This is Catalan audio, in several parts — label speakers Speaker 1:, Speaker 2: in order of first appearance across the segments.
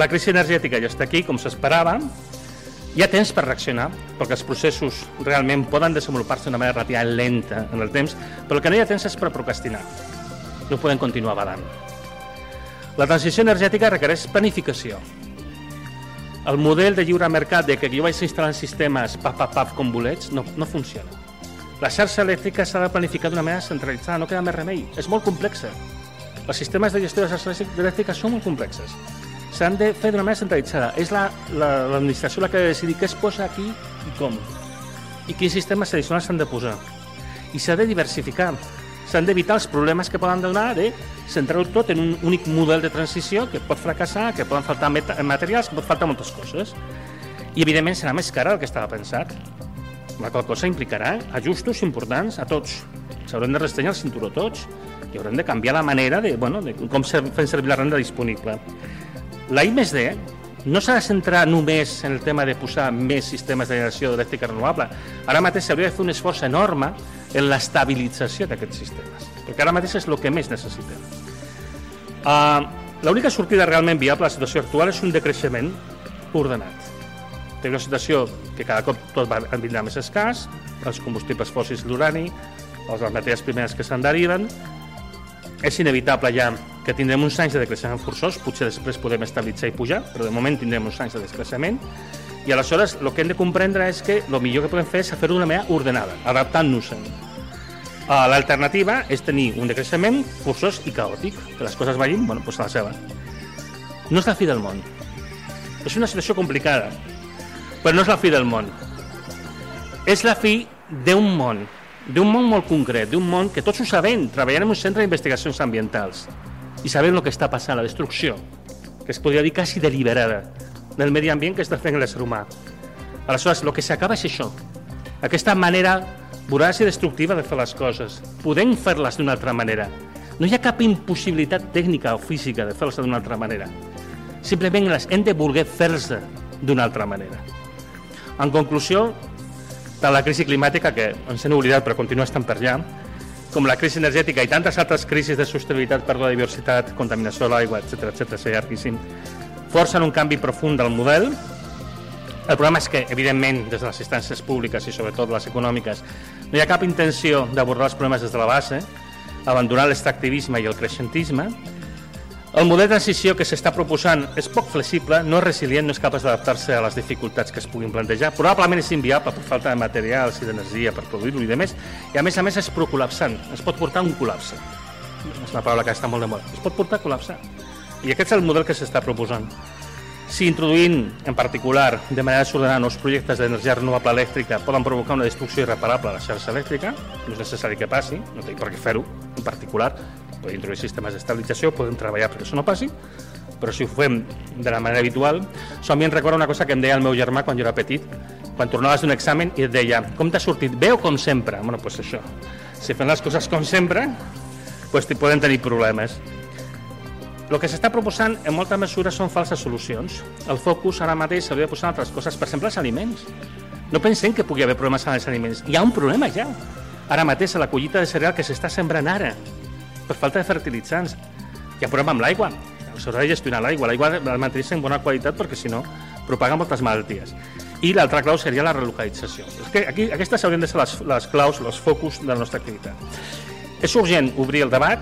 Speaker 1: La crisi energètica ja està aquí, com s'esperava. Hi ha temps per reaccionar, perquè els processos realment poden desenvolupar-se d'una manera relativament lenta en el temps, però el que no hi ha temps és per procrastinar. No podem continuar badant. La transició energètica requereix planificació. El model de lliure mercat de que jo vaig instal·lant sistemes paf, paf, paf, com bolets, no, no funciona. La xarxa elèctrica s'ha de planificar d'una manera centralitzada, no queda més remei. És molt complexa. Els sistemes de gestió de xarxes elèctriques són molt complexes s'han de fer d'una manera centralitzada. És l'administració la, la, la que ha de decidir què es posa aquí i com. I quins sistemes addicionals s'han de posar. I s'ha de diversificar. S'han d'evitar els problemes que poden donar de centrar-ho tot en un únic model de transició que pot fracassar, que poden faltar materials, que pot faltar moltes coses. I, evidentment, serà més cara del que estava pensat. La qual cosa implicarà ajustos importants a tots. S'hauran de restrenyar el cinturó tots i haurem de canviar la manera de, bueno, de com fem servir la renda disponible. La I més D no s'ha de centrar només en el tema de posar més sistemes de generació elèctrica renovable. Ara mateix s'hauria de fer un esforç enorme en l'estabilització d'aquests sistemes, perquè ara mateix és el que més necessitem. Uh, L'única sortida realment viable a la situació actual és un decreixement ordenat. Té una situació que cada cop tot va, vindrà més escàs, els combustibles fòssils d'urani, les matèries primeres que se'n deriven, és inevitable ja que tindrem uns anys de decreixement forçós, potser després podem estabilitzar i pujar, però de moment tindrem uns anys de descreixement, i aleshores el que hem de comprendre és que el millor que podem fer és fer-ho d'una manera ordenada, adaptant-nos-en. Uh, L'alternativa és tenir un decreixement forçós i caòtic, que les coses vagin bueno, pues a la seva. No és la fi del món. És una situació complicada, però no és la fi del món. És la fi d'un món, d'un món molt concret, d'un món que tots ho sabem, treballant en un centre d'investigacions ambientals i sabem el que està passant, la destrucció, que es podria dir quasi deliberada, del medi ambient que està fent l'ésser humà. Aleshores, el que s'acaba és això, aquesta manera voraç i destructiva de fer les coses. Podem fer-les d'una altra manera. No hi ha cap impossibilitat tècnica o física de fer-les d'una altra manera. Simplement les hem de voler fer-se d'una altra manera. En conclusió, tant la crisi climàtica, que ens hem oblidat però continua estant per allà, com la crisi energètica i tantes altres crisis de sostenibilitat per la diversitat, contaminació de l'aigua, etc etc, és llarguíssim, forcen un canvi profund del model. El problema és que, evidentment, des de les instàncies públiques i sobretot les econòmiques, no hi ha cap intenció d'abordar els problemes des de la base, abandonar l'extractivisme i el creixentisme, el model de transició que s'està proposant és poc flexible, no és resilient, no és capaç d'adaptar-se a les dificultats que es puguin plantejar. Probablement és inviable per falta de materials i d'energia per produir-lo i de més, i a més a més és procol·lapsant, es pot portar un col·lapse. És una paraula que està molt de moda. Es pot portar a col·lapsar. I aquest és el model que s'està proposant. Si introduint, en particular, de manera desordenada nous projectes d'energia renovable elèctrica poden provocar una destrucció irreparable a la xarxa elèctrica, no és necessari que passi, no té per què fer-ho, en particular, podem introduir sistemes d'estabilització, podem treballar perquè això no passi, però si ho fem de la manera habitual, això a mi em recorda una cosa que em deia el meu germà quan jo era petit, quan tornaves d'un examen i et deia com t'ha sortit, bé o com sempre? Bueno, doncs pues això, si fem les coses com sempre, pues poden tenir problemes. El que s'està proposant en molta mesura són falses solucions. El focus ara mateix s'hauria de posar en altres coses, per exemple, els aliments. No pensem que pugui haver problemes amb els aliments. Hi ha un problema ja. Ara mateix a la collita de cereal que s'està sembrant ara per falta de fertilitzants. Hi ha problema amb l'aigua, s'haurà de gestionar l'aigua. L'aigua ha de mantenir-se en bona qualitat perquè si no propaga moltes malalties. I l'altra clau seria la relocalització. És que aquí, aquestes haurien de ser les, les claus, els focus de la nostra activitat. És urgent obrir el debat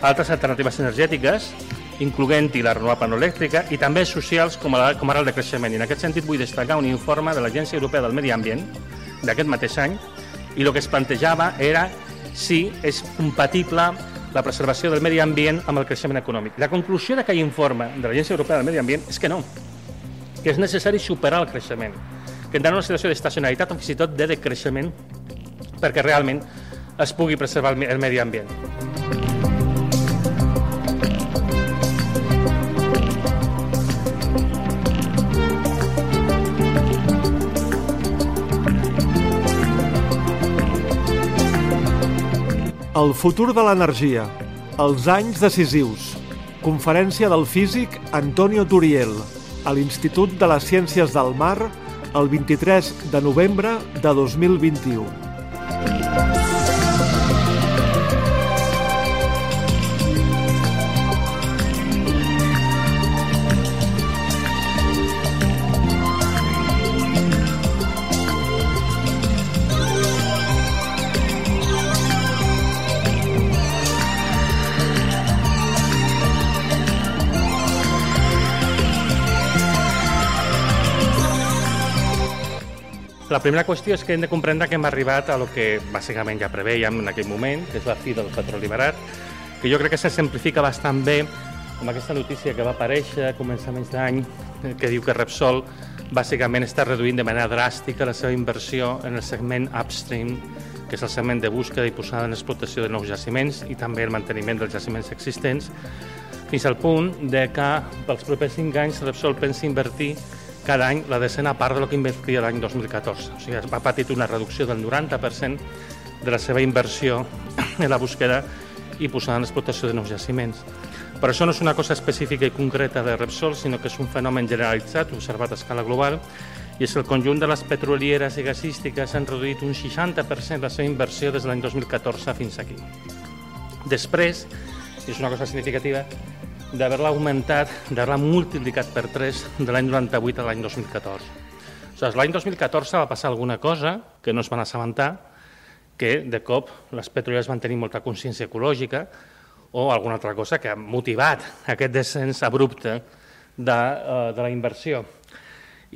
Speaker 1: a altres alternatives energètiques, incloent-hi la renovable no elèctrica, i també socials com, la, com ara el de creixement. I en aquest sentit vull destacar un informe de l'Agència Europea del Medi Ambient d'aquest mateix any, i el que es plantejava era si és compatible la preservació del medi ambient amb el creixement econòmic. La conclusió d'aquell informe de l'Agència Europea del Medi Ambient és que no, que és necessari superar el creixement, que entrar en una situació d'estacionalitat o fins i tot de decreixement perquè realment es pugui preservar el medi ambient.
Speaker 2: El futur de l'energia. Els anys decisius. Conferència del físic Antonio Turiel a l'Institut de les Ciències del Mar el 23 de novembre de 2021.
Speaker 1: La primera qüestió és que hem de comprendre que hem arribat a lo que bàsicament ja preveiem en aquell moment, que és la fi del petroli barat, que jo crec que se simplifica bastant bé amb aquesta notícia que va aparèixer a començaments d'any, que diu que Repsol bàsicament està reduint de manera dràstica la seva inversió en el segment upstream, que és el segment de búsqueda i posada en explotació de nous jaciments i també el manteniment dels jaciments existents, fins al punt de que pels propers 5 anys Repsol pensa invertir cada any la decena part del que invertia l'any 2014. O sigui, ha patit una reducció del 90% de la seva inversió en la búsqueda i posada en explotació de nous jaciments. Però això no és una cosa específica i concreta de Repsol, sinó que és un fenomen generalitzat, observat a escala global, i és el conjunt de les petrolieres i gasístiques han reduït un 60% la seva inversió des de l'any 2014 fins aquí. Després, i és una cosa significativa, d'haver-la augmentat, d'haver-la multiplicat per 3 de l'any 98 a l'any 2014. O sigui, l'any 2014 va passar alguna cosa que no es van assabentar, que de cop les petrolieres van tenir molta consciència ecològica o alguna altra cosa que ha motivat aquest descens abrupte de, uh, de la inversió.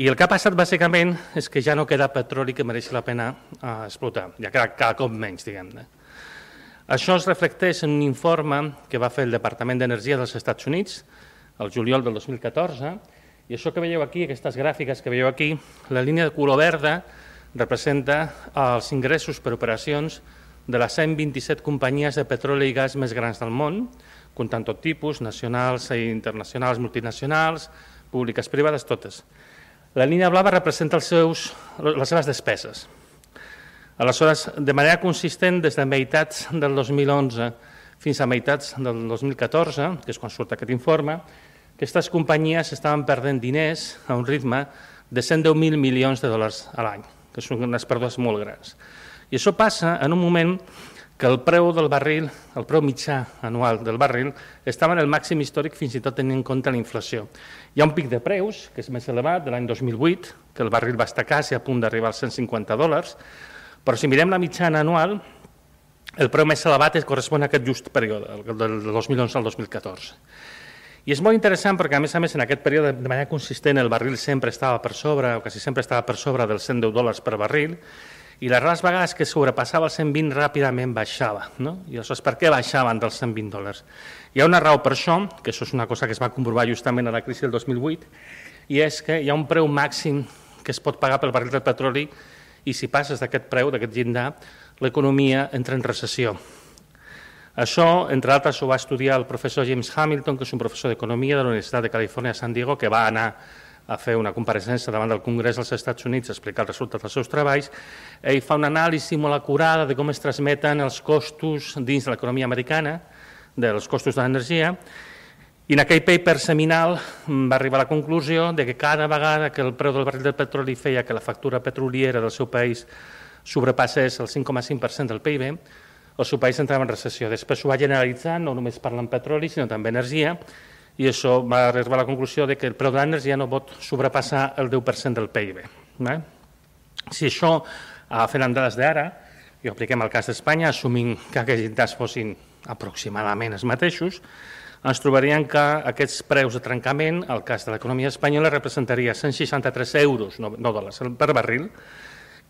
Speaker 1: I el que ha passat bàsicament és que ja no queda petroli que mereixi la pena uh, explotar, ja queda cada cop menys, diguem-ne. Això es reflecteix en un informe que va fer el Departament d'Energia dels Estats Units el juliol del 2014 i això que veieu aquí, aquestes gràfiques que veieu aquí, la línia de color verda representa els ingressos per operacions de les 127 companyies de petroli i gas més grans del món, comptant tot tipus, nacionals internacionals, multinacionals, públiques, privades, totes. La línia blava representa els seus, les seves despeses. Aleshores, de manera consistent, des de meitats del 2011 fins a meitats del 2014, que és quan surt aquest informe, aquestes companyies estaven perdent diners a un ritme de 110.000 milions de dòlars a l'any, que són unes pèrdues molt grans. I això passa en un moment que el preu del barril, el preu mitjà anual del barril, estava en el màxim històric fins i tot tenint en compte la inflació. Hi ha un pic de preus, que és més elevat, de l'any 2008, que el barril va estar quasi a punt d'arribar als 150 dòlars, però si mirem la mitjana anual, el preu més elevat correspon a aquest just període, del 2011 al 2014. I és molt interessant perquè, a més a més, en aquest període, de manera consistent, el barril sempre estava per sobre, o quasi sempre estava per sobre dels 110 dòlars per barril, i les rares vegades que sobrepassava els 120 ràpidament baixava. No? I aleshores, per què baixaven dels 120 dòlars? Hi ha una raó per això, que això és una cosa que es va comprovar justament a la crisi del 2008, i és que hi ha un preu màxim que es pot pagar pel barril del petroli i si passes d'aquest preu, d'aquest llindar, l'economia entra en recessió. Això, entre altres, ho va estudiar el professor James Hamilton, que és un professor d'Economia de la Universitat de Califòrnia a San Diego, que va anar a fer una compareixença davant del Congrés dels Estats Units a explicar els resultats dels seus treballs, ell fa una anàlisi molt acurada de com es transmeten els costos dins de l'economia americana, dels costos de l'energia, i en aquell paper seminal va arribar a la conclusió de que cada vegada que el preu del barril de petroli feia que la factura petroliera del seu país sobrepassés el 5,5% del PIB, el seu país entrava en recessió. Després ho va generalitzar, no només parlant petroli, sinó també energia, i això va arribar a la conclusió de que el preu de l'energia no pot sobrepassar el 10% del PIB. Eh? Si això fent amb dades d'ara, i apliquem al cas d'Espanya, assumint que aquests llindars fossin aproximadament els mateixos, ens trobaríem que aquests preus de trencament, al cas de l'economia espanyola, representaria 163 euros, no, no dòlars, per barril,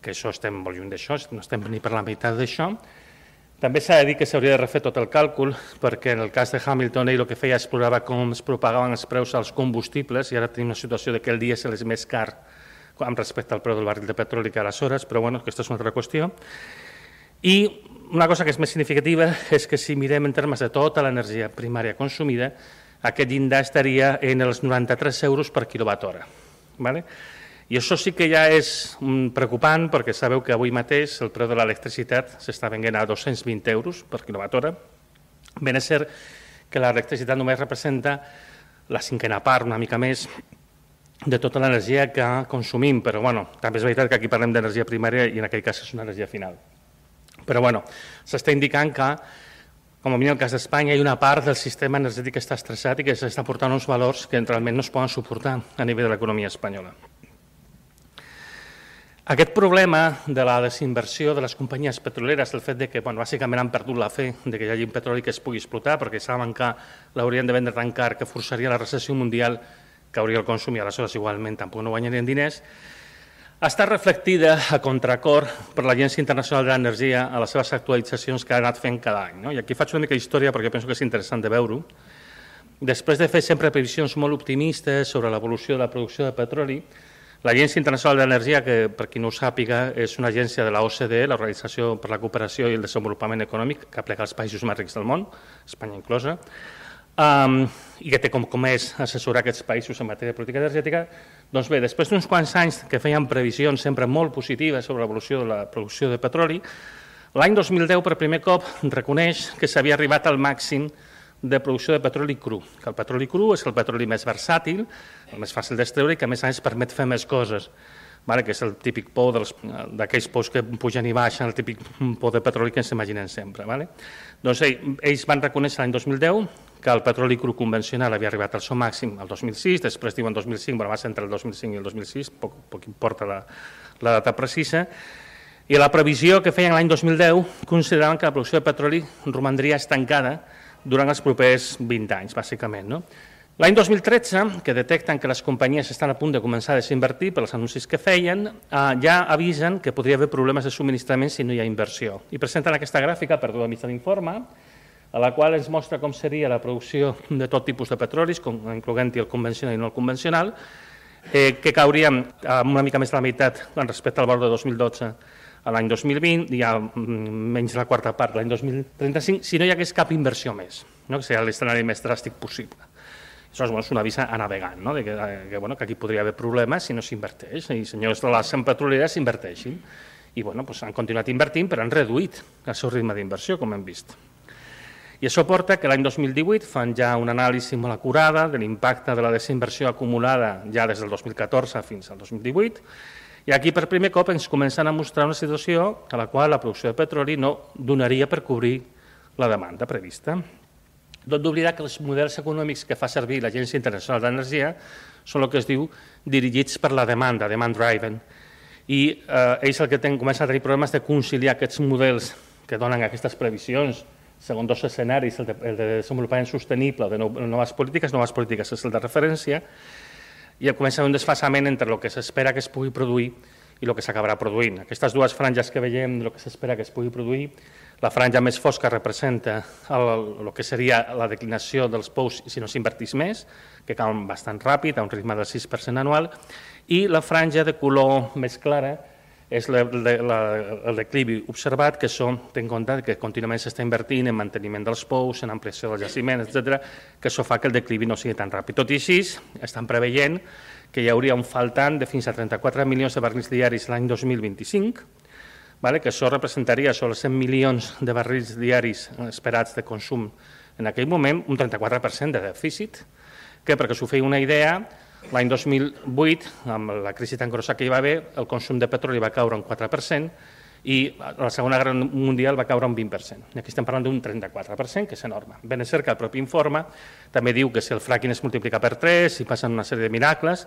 Speaker 1: que això estem molt lluny d'això, no estem ni per la meitat d'això, també s'ha de dir que s'hauria de refer tot el càlcul, perquè en el cas de Hamilton ell el que feia explorava com es propagaven els preus als combustibles i ara tenim una situació que el dièsel és més car amb respecte al preu del barril de petroli que aleshores, però bueno, aquesta és una altra qüestió. I una cosa que és més significativa és que si mirem en termes de tota l'energia primària consumida, aquest llindar estaria en els 93 euros per quilowatt hora. ¿vale? I això sí que ja és mm, preocupant perquè sabeu que avui mateix el preu de l'electricitat s'està venent a 220 euros per quilowatt hora. Ben és cert que l'electricitat només representa la cinquena part, una mica més, de tota l'energia que consumim, però bueno, també és veritat que aquí parlem d'energia primària i en aquell cas és una energia final. Però bueno, s'està indicant que, com a mínim el cas d'Espanya, hi ha una part del sistema energètic que està estressat i que s'està portant uns valors que realment no es poden suportar a nivell de l'economia espanyola. Aquest problema de la desinversió de les companyies petroleres, el fet de que bueno, bàsicament han perdut la fe de que hi hagi un petroli que es pugui explotar perquè saben que l'haurien de vendre tan car que forçaria la recessió mundial que hauria el consum i aleshores igualment tampoc no guanyarien diners, està reflectida a contracor per l'Agència Internacional de l'Energia a les seves actualitzacions que ha anat fent cada any. No? I aquí faig una mica d'història perquè penso que és interessant de veure-ho. Després de fer sempre previsions molt optimistes sobre l'evolució de la producció de petroli, L'Agència Internacional de l'Energia, que per qui no ho sàpiga, és una agència de la OCDE, l'Organització per la Cooperació i el Desenvolupament Econòmic, que aplega els països més rics del món, Espanya inclosa, um, i que té com, com és assessorar aquests països en matèria de política energètica, doncs bé, després d'uns quants anys que feien previsions sempre molt positives sobre l'evolució de la producció de petroli, l'any 2010 per primer cop reconeix que s'havia arribat al màxim de producció de petroli cru, que el petroli cru és el petroli més versàtil, el més fàcil d'extreure i que a més a més permet fer més coses, vale? que és el típic pou d'aquells pous que pugen i baixen, el típic pou de petroli que ens imaginem sempre. Vale? Doncs ells van reconèixer l'any 2010 que el petroli cru convencional havia arribat al seu màxim el 2006, després diuen 2005, però va ser entre el 2005 i el 2006, poc, poc importa la, la data precisa, i la previsió que feien l'any 2010 consideraven que la producció de petroli romandria estancada durant els propers 20 anys, bàsicament. No? L'any 2013, que detecten que les companyies estan a punt de començar a desinvertir per als anuncis que feien, eh, ja avisen que podria haver problemes de subministrament si no hi ha inversió. I presenten aquesta gràfica per dur a mitjà d'informe, a la qual ens mostra com seria la producció de tot tipus de petrolis, incloent-hi el convencional i no el convencional, eh, que cauríem amb una mica més de la meitat respecte al valor de 2012 a l'any 2020, hi ha mm, menys la quarta part l'any 2035, si no hi hagués cap inversió més, no? que seria l'escenari més dràstic possible. Això bueno, és un avís a navegant, no? de que, que, bueno, que aquí podria haver problemes si no s'inverteix, i senyors de les petroleres s'inverteixin. I bueno, doncs han continuat invertint, però han reduït el seu ritme d'inversió, com hem vist. I això porta que l'any 2018 fan ja una anàlisi molt acurada de l'impacte de la desinversió acumulada ja des del 2014 fins al 2018 i aquí per primer cop ens comencen a mostrar una situació a la qual la producció de petroli no donaria per cobrir la demanda prevista. Tot d'oblidar que els models econòmics que fa servir l'Agència Internacional d'Energia són el que es diu dirigits per la demanda, demand driven, i eh, ells el que tenen, comencen a tenir problemes de conciliar aquests models que donen aquestes previsions segons dos escenaris, el de, el de desenvolupament sostenible de noves polítiques, noves polítiques és el de referència, i comença un desfasament entre el que s'espera que es pugui produir i el que s'acabarà produint. Aquestes dues franges que veiem del que s'espera que es pugui produir la franja més fosca representa el, el que seria la declinació dels pous si no s'invertís més, que cauen bastant ràpid, a un ritme del 6% anual, i la franja de color més clara és la, la, la, el declivi observat, que són, ten en compte que contínuament s'està invertint en manteniment dels pous, en ampliació del jaciment, etc, que això fa que el declivi no sigui tan ràpid. Tot i així, estan preveient que hi hauria un faltant de fins a 34 milions de barrils diaris l'any 2025, vale? que això representaria sobre 100 milions de barrils diaris esperats de consum en aquell moment, un 34% de dèficit, que perquè us feia una idea, l'any 2008, amb la crisi tan grossa que hi va haver, el consum de petroli va caure un 4% i la Segona Guerra Mundial va caure un 20%. I aquí estem parlant d'un 34%, que és enorme. Ben és cert que el propi informe també diu que si el fracking es multiplica per 3, i passen una sèrie de miracles,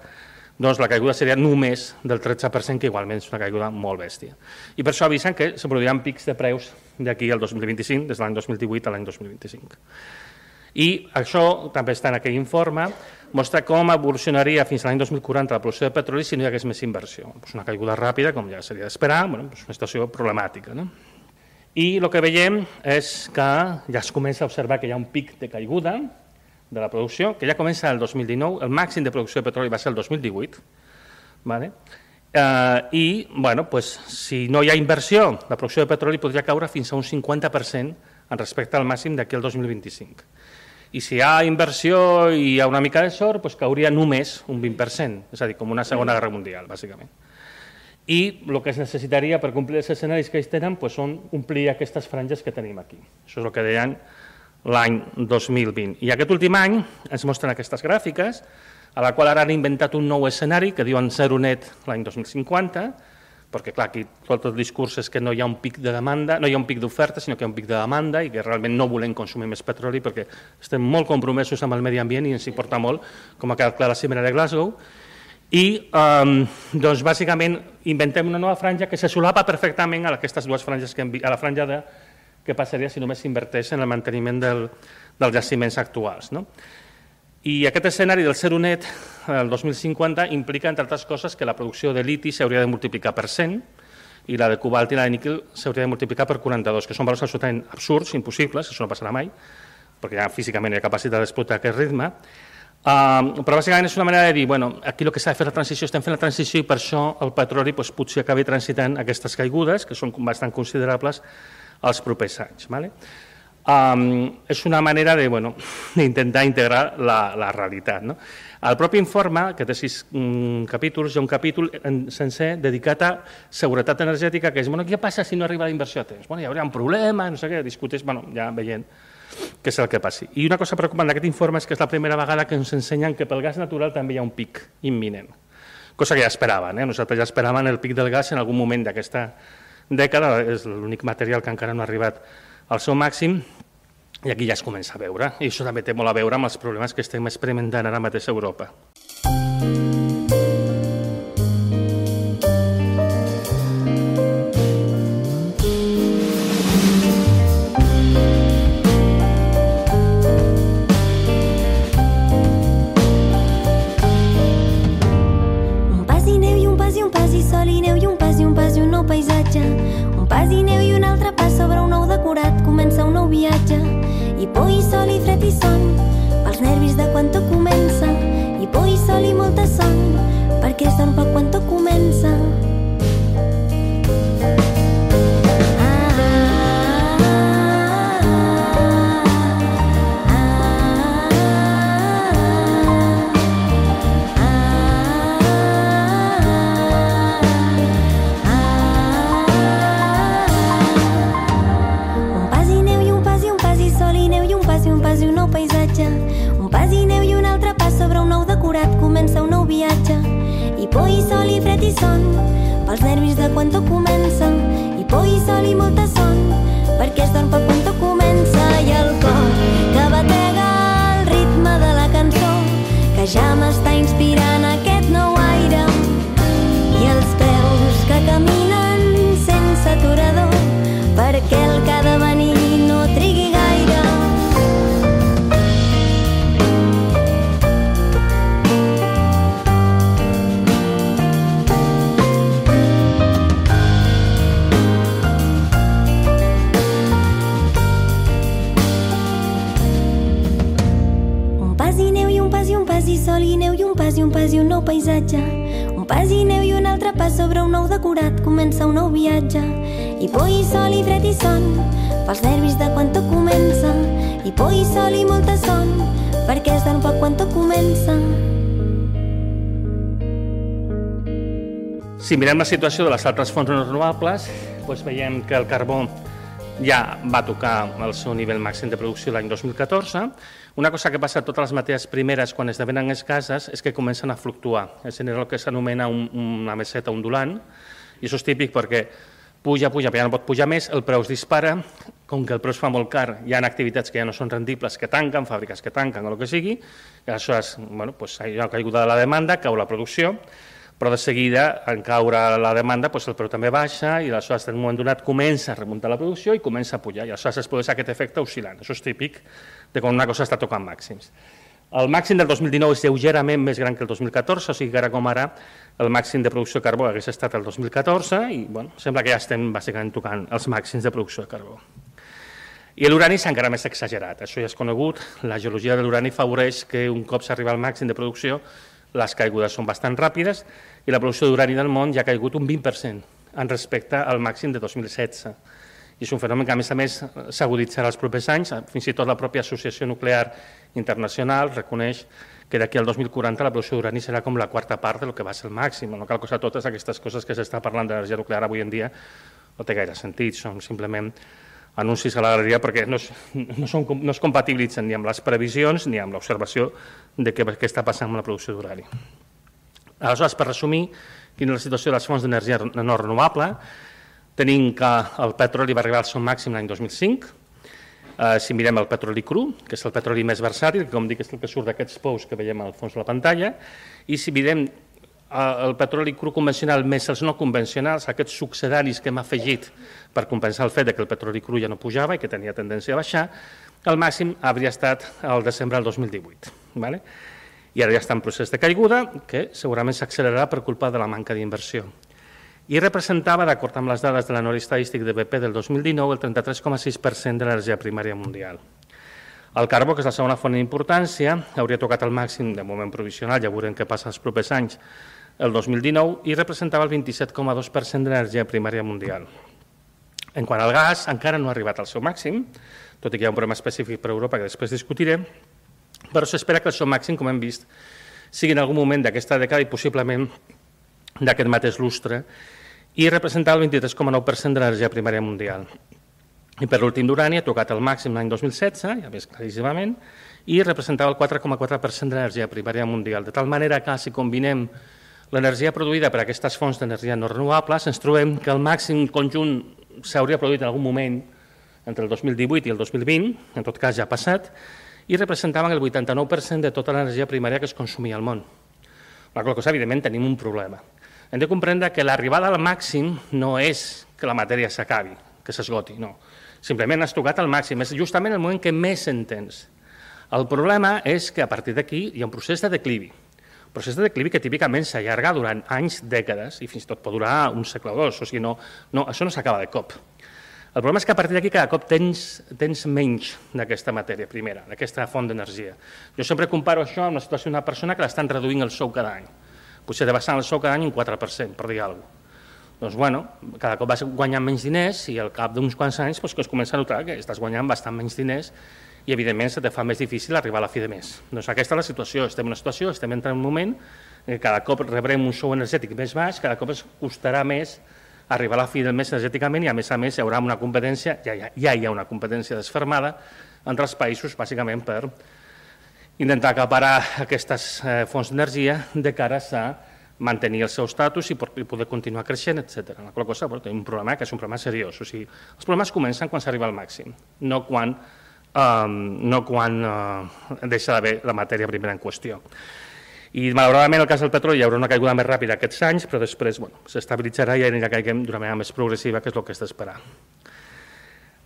Speaker 1: doncs la caiguda seria només del 13%, que igualment és una caiguda molt bèstia. I per això avisen que se produiran pics de preus d'aquí al 2025, des de l'any 2018 a l'any 2025. I això també està en aquell informe, mostra com evolucionaria fins a l'any 2040 la producció de petroli si no hi hagués més inversió. Pues una caiguda ràpida, com ja seria d'esperar, bueno, pues una situació problemàtica. No? I el que veiem és que ja es comença a observar que hi ha un pic de caiguda, de la producció, que ja comença el 2019, el màxim de producció de petroli va ser el 2018, vale? eh, i bueno, pues, si no hi ha inversió, la producció de petroli podria caure fins a un 50% en respecte al màxim d'aquí al 2025. I si hi ha inversió i hi ha una mica de sort, pues, cauria només un 20%, és a dir, com una segona guerra mundial, bàsicament. I el que es necessitaria per complir els escenaris que ells tenen pues, són omplir aquestes franges que tenim aquí. Això és el que deien l'any 2020. I aquest últim any ens mostren aquestes gràfiques, a la qual ara han inventat un nou escenari que diuen zero net l'any 2050, perquè clar, aquí tot el discurs és que no hi ha un pic de demanda, no hi ha un pic d'oferta, sinó que hi ha un pic de demanda i que realment no volem consumir més petroli perquè estem molt compromesos amb el medi ambient i ens importa molt, com ha quedat clar la cimera de Glasgow, i eh, doncs bàsicament inventem una nova franja que se solapa perfectament a aquestes dues franges, que hem, a la franja de què passaria si només s'inverteix en el manteniment del, dels jaciments actuals. No? I aquest escenari del zero net el 2050 implica, entre altres coses, que la producció de liti s'hauria de multiplicar per 100 i la de cobalt i la de níquel s'hauria de multiplicar per 42, que són valors absolutament absurds, impossibles, això no passarà mai, perquè ja físicament hi ha capacitat d'explotar aquest ritme, Uh, però bàsicament és una manera de dir, bueno, aquí el que s'ha de fer la transició, estem fent la transició i per això el petroli doncs, potser acabi transitant aquestes caigudes, que són bastant considerables, als propers anys. Vale? Um, és una manera d'intentar bueno, integrar la, la realitat. No? El propi informe, que té sis um, capítols, hi ha un capítol en, sencer dedicat a seguretat energètica, que és, bueno, què passa si no arriba la inversió a temps? Bueno, hi hauria un problema, no sé què, discuteix, bueno, ja veient què és el que passi. I una cosa preocupant d'aquest informe és que és la primera vegada que ens ensenyen que pel gas natural també hi ha un pic imminent, cosa que ja esperaven, eh? nosaltres ja esperàvem el pic del gas en algun moment d'aquesta dècada, és l'únic material que encara no ha arribat al seu màxim, i aquí ja es comença a veure. I això també té molt a veure amb els problemes que estem experimentant ara mateix a Europa.
Speaker 3: Tot comença. I por i sol i molta son, perquè es dorm per quan tot comença. I el cor que batega el ritme de la cançó, que ja m'està inspirant aquest decorat comença un nou viatge. I por i sol i fred i son, pels nervis de quan tot comença. I por i sol i molta son, perquè es dorm poc quan tot comença.
Speaker 1: Si mirem la situació de les altres fonts no renovables, doncs veiem que el carbó ja va tocar el seu nivell màxim de producció l'any 2014. Una cosa que passa a totes les matèries primeres quan esdevenen escasses és que comencen a fluctuar. És el que s'anomena un, una meseta ondulant, i això és típic perquè puja, puja, però ja no pot pujar més, el preu es dispara, com que el preu es fa molt car, hi ha activitats que ja no són rendibles, que tanquen, fàbriques que tanquen o el que sigui, i aleshores bueno, doncs, hi ha caiguda de la demanda, cau la producció, però de seguida, en caure la demanda, doncs el preu també baixa i aleshores en un moment donat comença a remuntar la producció i comença a pujar i aleshores es produeix aquest efecte oscil·lant. Això és típic de quan una cosa està tocant màxims. El màxim del 2019 és lleugerament més gran que el 2014, o sigui que ara com ara el màxim de producció de carbó hagués estat el 2014 i bueno, sembla que ja estem bàsicament tocant els màxims de producció de carbó. I l'urani és encara més exagerat, això ja és conegut, la geologia de l'urani favoreix que un cop s'arriba al màxim de producció les caigudes són bastant ràpides i la producció d'urani del món ja ha caigut un 20% en respecte al màxim de 2016. I és un fenomen que, a més a més, s'aguditzarà els propers anys. Fins i tot la pròpia Associació Nuclear Internacional reconeix que d'aquí al 2040 la producció d'urani serà com la quarta part del que va ser el màxim. No cal cosa totes aquestes coses que s'està parlant d'energia nuclear avui en dia no té gaire sentit, són simplement anuncis a la galeria perquè no, es, no, són, no es compatibilitzen ni amb les previsions ni amb l'observació de què, què està passant amb la producció d'urani. Aleshores, per resumir, quina és la situació de les fonts d'energia no renovable, tenim que el petroli va arribar al seu màxim l'any 2005, eh, si mirem el petroli cru, que és el petroli més versàtil, que com dic és el que surt d'aquests pous que veiem al fons de la pantalla, i si mirem el petroli cru convencional més els no convencionals, aquests succedanis que hem afegit per compensar el fet que el petroli cru ja no pujava i que tenia tendència a baixar, el màxim hauria estat el desembre del 2018. ¿vale? I ara ja està en procés de caiguda, que segurament s'accelerarà per culpa de la manca d'inversió. I representava, d'acord amb les dades de l'anori estadístic de BP del 2019, el 33,6% de l'energia primària mundial. El carbó, que és la segona font d'importància, hauria tocat el màxim de moment provisional, ja veurem què passa els propers anys, el 2019, i representava el 27,2% de l'energia primària mundial. En quant al gas, encara no ha arribat al seu màxim, tot i que hi ha un problema específic per a Europa que després discutirem, però s'espera que el seu màxim, com hem vist, sigui en algun moment d'aquesta dècada i possiblement d'aquest mateix lustre, i representar el 23,9% de l'energia primària mundial. I per l'últim d'urani ha tocat el màxim l'any 2016, ja més claríssimament, i representava el 4,4% de l'energia primària mundial. De tal manera que, si combinem l'energia produïda per aquestes fonts d'energia no renovables, ens trobem que el màxim conjunt s'hauria produït en algun moment entre el 2018 i el 2020, en tot cas ja ha passat, i representaven el 89% de tota l'energia primària que es consumia al món. La qual cosa, evidentment, tenim un problema. Hem de comprendre que l'arribada al màxim no és que la matèria s'acabi, que s'esgoti, no. Simplement has tocat al màxim, és justament el moment que més entens. El problema és que a partir d'aquí hi ha un procés de declivi, procés de declivi que típicament s'allarga durant anys, dècades, i fins i tot pot durar un segle o dos, o sigui, no, no, això no s'acaba de cop. El problema és que a partir d'aquí cada cop tens, tens menys d'aquesta matèria primera, d'aquesta font d'energia. Jo sempre comparo això amb la situació d'una persona que l'estan reduint el sou cada any. Potser de baixar el sou cada any un 4%, per dir alguna cosa. Doncs, bueno, cada cop vas guanyant menys diners i al cap d'uns quants anys doncs, que es comença a notar que estàs guanyant bastant menys diners i, evidentment, se te fa més difícil arribar a la fi de mes. Doncs aquesta és la situació. Estem en una situació, estem entrant en un moment en què cada cop rebrem un sou energètic més baix, cada cop es costarà més arribar a la fi del mes energèticament i, a més a més, hi haurà una competència, ja, ja, ja hi ha una competència desfermada entre els països, bàsicament per intentar acaparar aquestes eh, fonts d'energia de cara a mantenir el seu estatus i, poder continuar creixent, etc. La qual cosa bueno, té un problema que és un problema seriós. O sigui, els problemes comencen quan s'arriba al màxim, no quan, um, no quan uh, deixa d'haver la matèria primera en qüestió. I malauradament el cas del petroli hi haurà una caiguda més ràpida aquests anys, però després bueno, s'estabilitzarà i anirà caiguem d'una manera més progressiva, que és el que és d'esperar.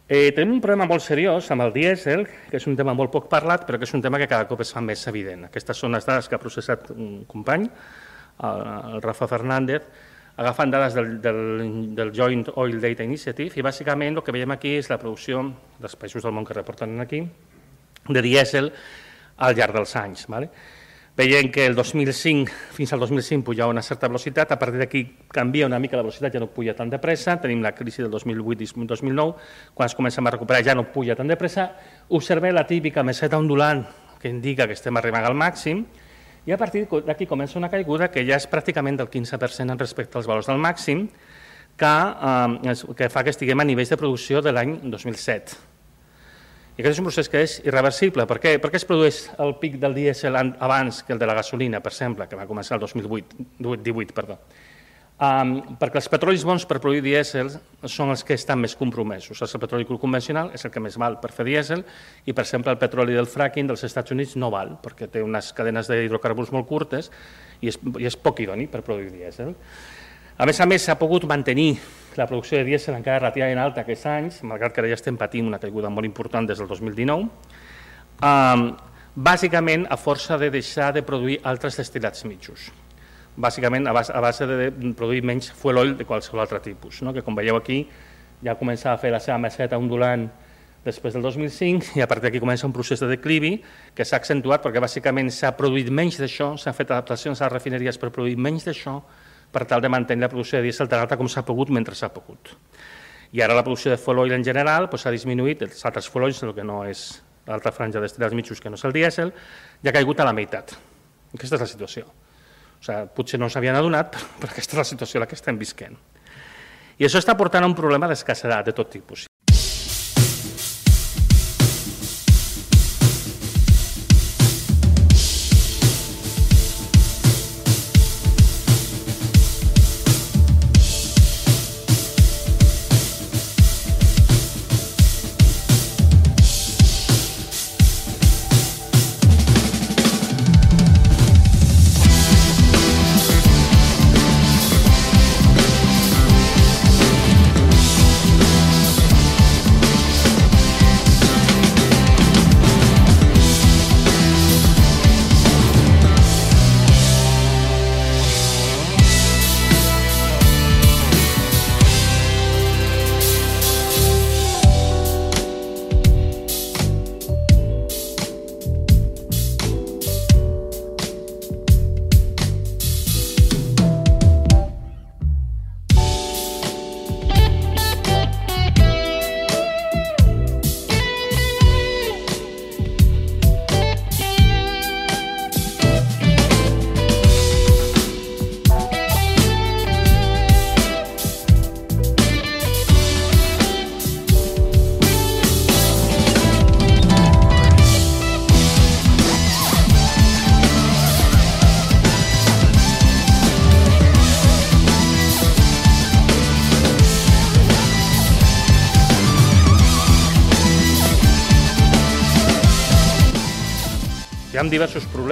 Speaker 1: Eh, tenim un problema molt seriós amb el dièsel, que és un tema molt poc parlat, però que és un tema que cada cop es fa més evident. Aquestes són les dades que ha processat un company, el, Rafa Fernández, agafant dades del, del, del Joint Oil Data Initiative, i bàsicament el que veiem aquí és la producció dels països del món que reporten aquí, de dièsel al llarg dels anys. Vale? veient que el 2005 fins al 2005 pujava una certa velocitat, a partir d'aquí canvia una mica la velocitat, ja no puja tan de pressa, tenim la crisi del 2008-2009, quan es comencem a recuperar ja no puja tan de pressa, observem la típica meseta ondulant que indica que estem arribant al màxim, i a partir d'aquí comença una caiguda que ja és pràcticament del 15% en respecte als valors del màxim, que, eh, que fa que estiguem a nivells de producció de l'any 2007. I aquest és un procés que és irreversible. Per què? Per què es produeix el pic del dièsel abans que el de la gasolina, per exemple, que va començar el 2008, 18, perdó. Um, perquè els petrolis bons per produir dièsel són els que estan més compromesos. El petroli convencional és el que més val per fer dièsel i, per exemple, el petroli del fracking dels Estats Units no val perquè té unes cadenes d'hidrocarburs molt curtes i és, i és poc idoni per produir dièsel. A més a més, s'ha pogut mantenir la producció de dièsel encara relativament alta aquests anys, malgrat que ara ja estem patint una caiguda molt important des del 2019, um, bàsicament a força de deixar de produir altres destilats mitjos. Bàsicament a base, a base de produir menys fuel oil de qualsevol altre tipus, no? que com veieu aquí ja comença a fer la seva meseta ondulant després del 2005 i a partir d'aquí comença un procés de declivi que s'ha accentuat perquè bàsicament s'ha produït menys d'això, s'han fet adaptacions a les refineries per produir menys d'això per tal de mantenir la producció de dièsel tan alta com s'ha pogut mentre s'ha pogut. I ara la producció de fuel oil en general s'ha doncs, disminuït, els altres fuel oils, el que no és l'altra franja d'estilats mitjos que no és el dièsel, ja ha caigut a la meitat. Aquesta és la situació. O sigui, potser no s'havien adonat, però aquesta és la situació en la que estem visquent. I això està portant a un problema d'escassedat de tot tipus.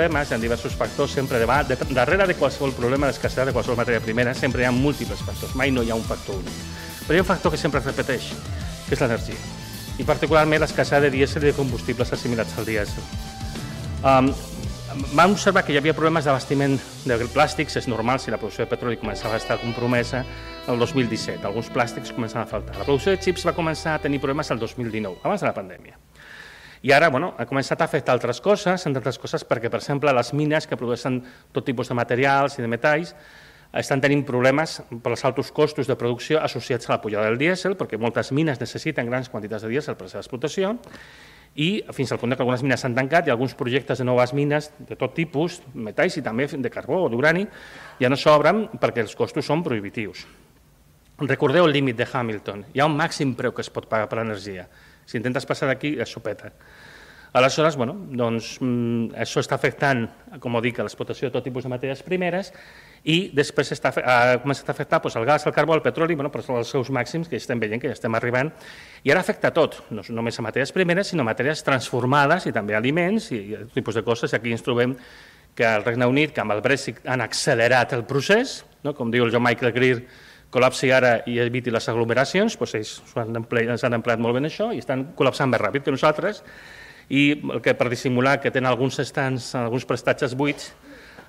Speaker 1: Problemes, hi ha diversos factors, sempre de, de, darrere de qualsevol problema d'escassetat de qualsevol matèria primera sempre hi ha múltiples factors, mai no hi ha un factor únic. Però hi ha un factor que sempre es repeteix, que és l'energia, i particularment l'escassetat de dièsel i de combustibles assimilats al dièsel. Um, vam observar que hi havia problemes d'abastiment de plàstics, és normal si la producció de petroli començava a estar compromesa el 2017, alguns plàstics començaven a faltar. La producció de xips va començar a tenir problemes el 2019, abans de la pandèmia. I ara bueno, ha començat a afectar altres coses, entre altres coses perquè, per exemple, les mines que produeixen tot tipus de materials i de metalls estan tenint problemes per els altos costos de producció associats a la pujada del dièsel, perquè moltes mines necessiten grans quantitats de dièsel per a la seva explotació, i fins al punt que algunes mines s'han tancat i alguns projectes de noves mines de tot tipus, metalls i també de carbó o d'urani, ja no s'obren perquè els costos són prohibitius. Recordeu el límit de Hamilton. Hi ha un màxim preu que es pot pagar per l'energia. Si intentes passar d'aquí, es sopeta. Aleshores, bueno, doncs, mm, això està afectant, com ho dic, a l'explotació de tot tipus de matèries primeres i després està, ha començat a afectar doncs, el gas, el carbó, el petroli, bueno, però són els seus màxims que estem veient, que ja estem arribant, i ara afecta tot, no només a matèries primeres, sinó a matèries transformades i també aliments i, i tipus de coses. Aquí ens trobem que el Regne Unit, que amb el Brexit han accelerat el procés, no? com diu el John Michael Greer, col·lapsi ara i eviti les aglomeracions, doncs ells s'han empleat, empleat molt bé això i estan col·lapsant més ràpid que nosaltres, i el que per dissimular que tenen alguns estants, alguns prestatges buits,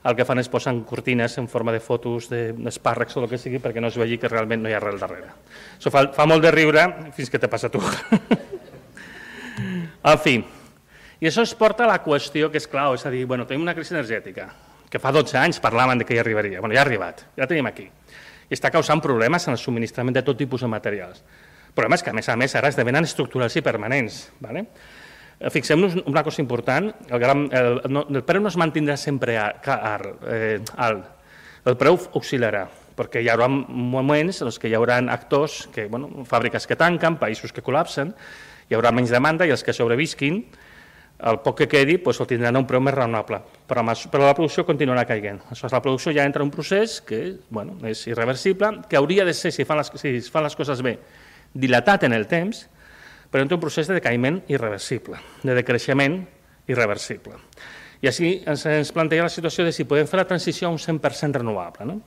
Speaker 1: el que fan és posar cortines en forma de fotos d'espàrrecs o el que sigui perquè no es vegi que realment no hi ha res darrere. Això fa, fa molt de riure fins que te passa tu. en fi, i això es porta a la qüestió que és clau, és a dir, bueno, tenim una crisi energètica, que fa 12 anys parlaven de que hi arribaria. Bueno, ja ha arribat, ja la tenim aquí. I està causant problemes en el subministrament de tot tipus de materials. Problemes que, a més a més, ara esdevenen estructurals i permanents. ¿vale? Eh, fixem-nos una cosa important, el, gran, el, el preu no es mantindrà sempre eh, alt, el preu oscil·larà, perquè hi haurà moments en què hi haurà actors, que, bueno, fàbriques que tanquen, països que col·lapsen, hi haurà menys demanda i els que sobrevisquin, el poc que quedi doncs, el tindran a un preu més raonable, però, però la producció continuarà caiguent. Aleshores, la producció ja entra en un procés que bueno, és irreversible, que hauria de ser, si fan les, si fan les coses bé, dilatat en el temps, però entra un procés de decaïment irreversible, de decreixement irreversible. I així ens, ens planteja la situació de si podem fer la transició a un 100% renovable. No?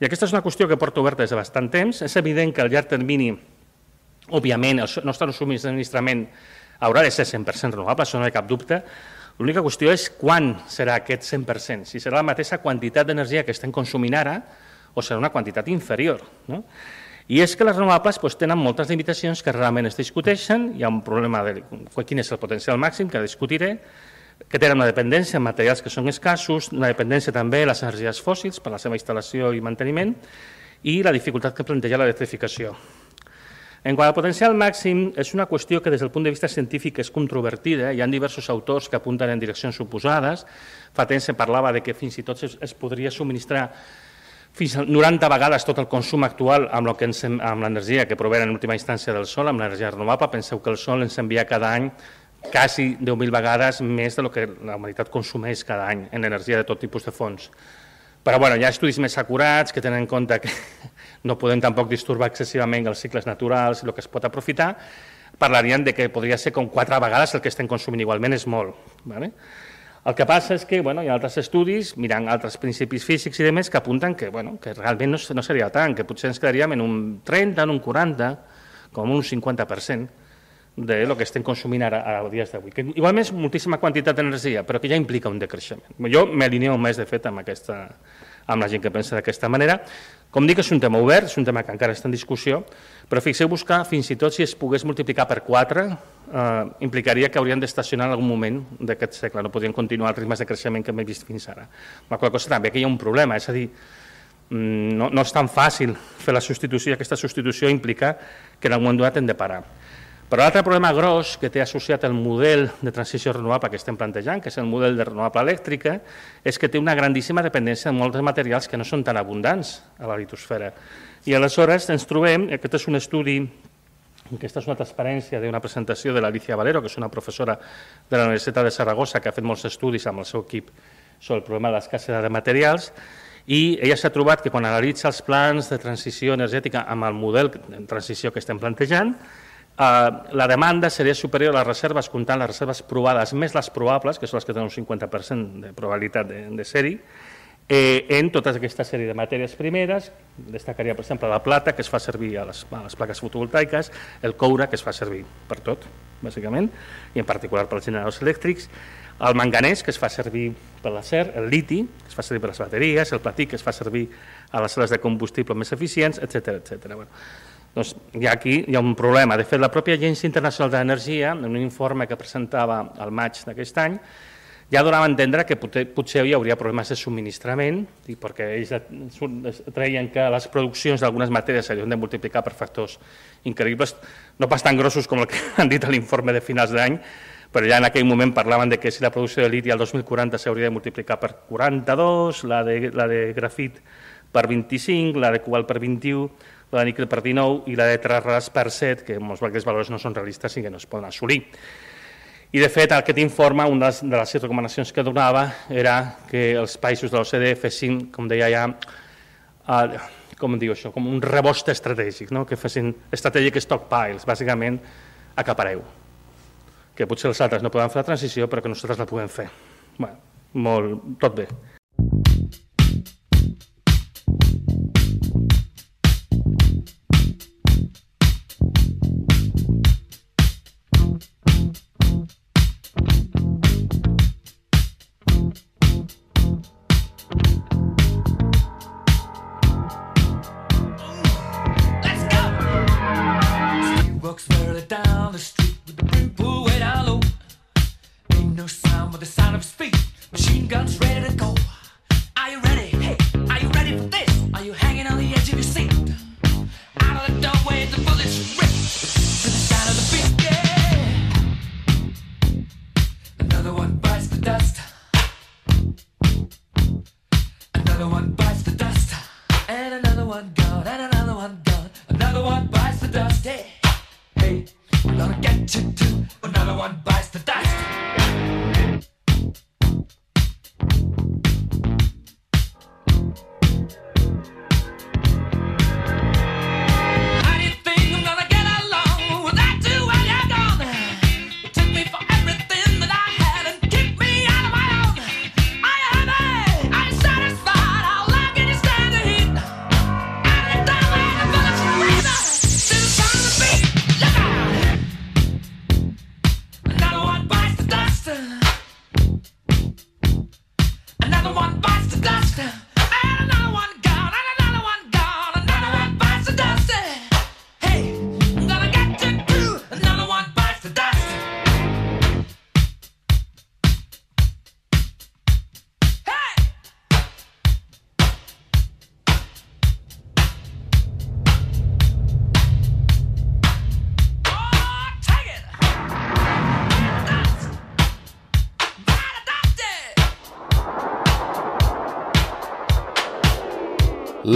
Speaker 1: I aquesta és una qüestió que porta oberta des de bastant temps. És evident que al llarg termini, òbviament, el nostre subministrament haurà de ser 100% renovable, això no hi ha cap dubte. L'única qüestió és quan serà aquest 100%, si serà la mateixa quantitat d'energia que estem consumint ara o serà una quantitat inferior. No? I és que les renovables doncs, tenen moltes limitacions que realment es discuteixen, hi ha un problema de quin és el potencial màxim, que discutiré, que tenen una dependència en materials que són escassos, una dependència també de les energies fòssils per la seva instal·lació i manteniment, i la dificultat que planteja l'electrificació. En quant al potencial màxim, és una qüestió que des del punt de vista científic és controvertida. Hi ha diversos autors que apunten en direccions oposades. Fa temps se parlava de que fins i tot es podria subministrar fins a 90 vegades tot el consum actual amb, que ens, amb l'energia que provenen en última instància del sol, amb l'energia renovable. Penseu que el sol ens envia cada any quasi 10.000 vegades més del que la humanitat consumeix cada any en energia de tot tipus de fonts. Però bueno, hi ha estudis més acurats que tenen en compte que no podem tampoc disturbar excessivament els cicles naturals i el que es pot aprofitar, parlarien de que podria ser com quatre vegades el que estem consumint igualment, és molt. ¿vale? El que passa és que bueno, hi ha altres estudis, mirant altres principis físics i demés, que apunten que, bueno, que realment no, no seria tant, que potser ens quedaríem en un 30, en un 40, com un 50% de lo que estem consumint ara, a dies d'avui. Que igualment és moltíssima quantitat d'energia, però que ja implica un decreixement. Jo m'alineo més, de fet, amb, aquesta, amb la gent que pensa d'aquesta manera. Com dic, és un tema obert, és un tema que encara està en discussió, però fixeu-vos que fins i tot si es pogués multiplicar per 4 eh, implicaria que haurien d'estacionar en algun moment d'aquest segle, no podrien continuar els ritmes de creixement que hem vist fins ara. La qual cosa també que hi ha un problema, és a dir, mm, no, no és tan fàcil fer la substitució i aquesta substitució implica que en algun moment donat hem de parar. Però l'altre problema gros que té associat el model de transició renovable que estem plantejant, que és el model de renovable elèctrica, és que té una grandíssima dependència de molts materials que no són tan abundants a la litosfera. I aleshores ens trobem, aquest és un estudi, aquesta és una transparència d'una presentació de l'Alicia Valero, que és una professora de la Universitat de Saragossa que ha fet molts estudis amb el seu equip sobre el problema de l'escassetat de materials, i ella s'ha trobat que quan analitza els plans de transició energètica amb el model de transició que estem plantejant, la demanda seria superior a les reserves, comptant les reserves provades més les probables, que són les que tenen un 50% de probabilitat de, de ser-hi, eh, en tota aquesta sèrie de matèries primeres, destacaria, per exemple, la plata, que es fa servir a les, a les plaques fotovoltaiques, el coure, que es fa servir per tot, bàsicament, i en particular pels generadors elèctrics, el manganès, que es fa servir per l'acer, el liti, que es fa servir per les bateries, el platí, que es fa servir a les cel·les de combustible més eficients, etc etc. Bueno, doncs ja aquí hi ha un problema. De fet, la pròpia Agència Internacional d'Energia, en un informe que presentava al maig d'aquest any, ja donava a entendre que potser hi hauria problemes de subministrament, perquè ells treien que les produccions d'algunes matèries s'haurien de multiplicar per factors increïbles, no pas tan grossos com el que han dit a l'informe de finals d'any, però ja en aquell moment parlaven de que si la producció de liti al 2040 s'hauria de multiplicar per 42, la de, la de grafit per 25, la de cobalt per 21, la de níquel per 19 i la de terres per 7, que molts d'aquests valors no són realistes i que no es poden assolir. I, de fet, aquest informe, una de les recomanacions que donava era que els països de l'OCDE fessin, com deia ja, uh, com diu això, com un rebost estratègic, no? que fessin estratègic stockpiles, bàsicament acapareu. Que potser els altres no poden fer la transició, però que nosaltres la podem fer. Bueno, molt, tot bé.
Speaker 4: down the street with the brim pool way down low. Ain't no sound but the sound of speed. Machine guns ready to go. Are you ready? Hey, are you ready for this?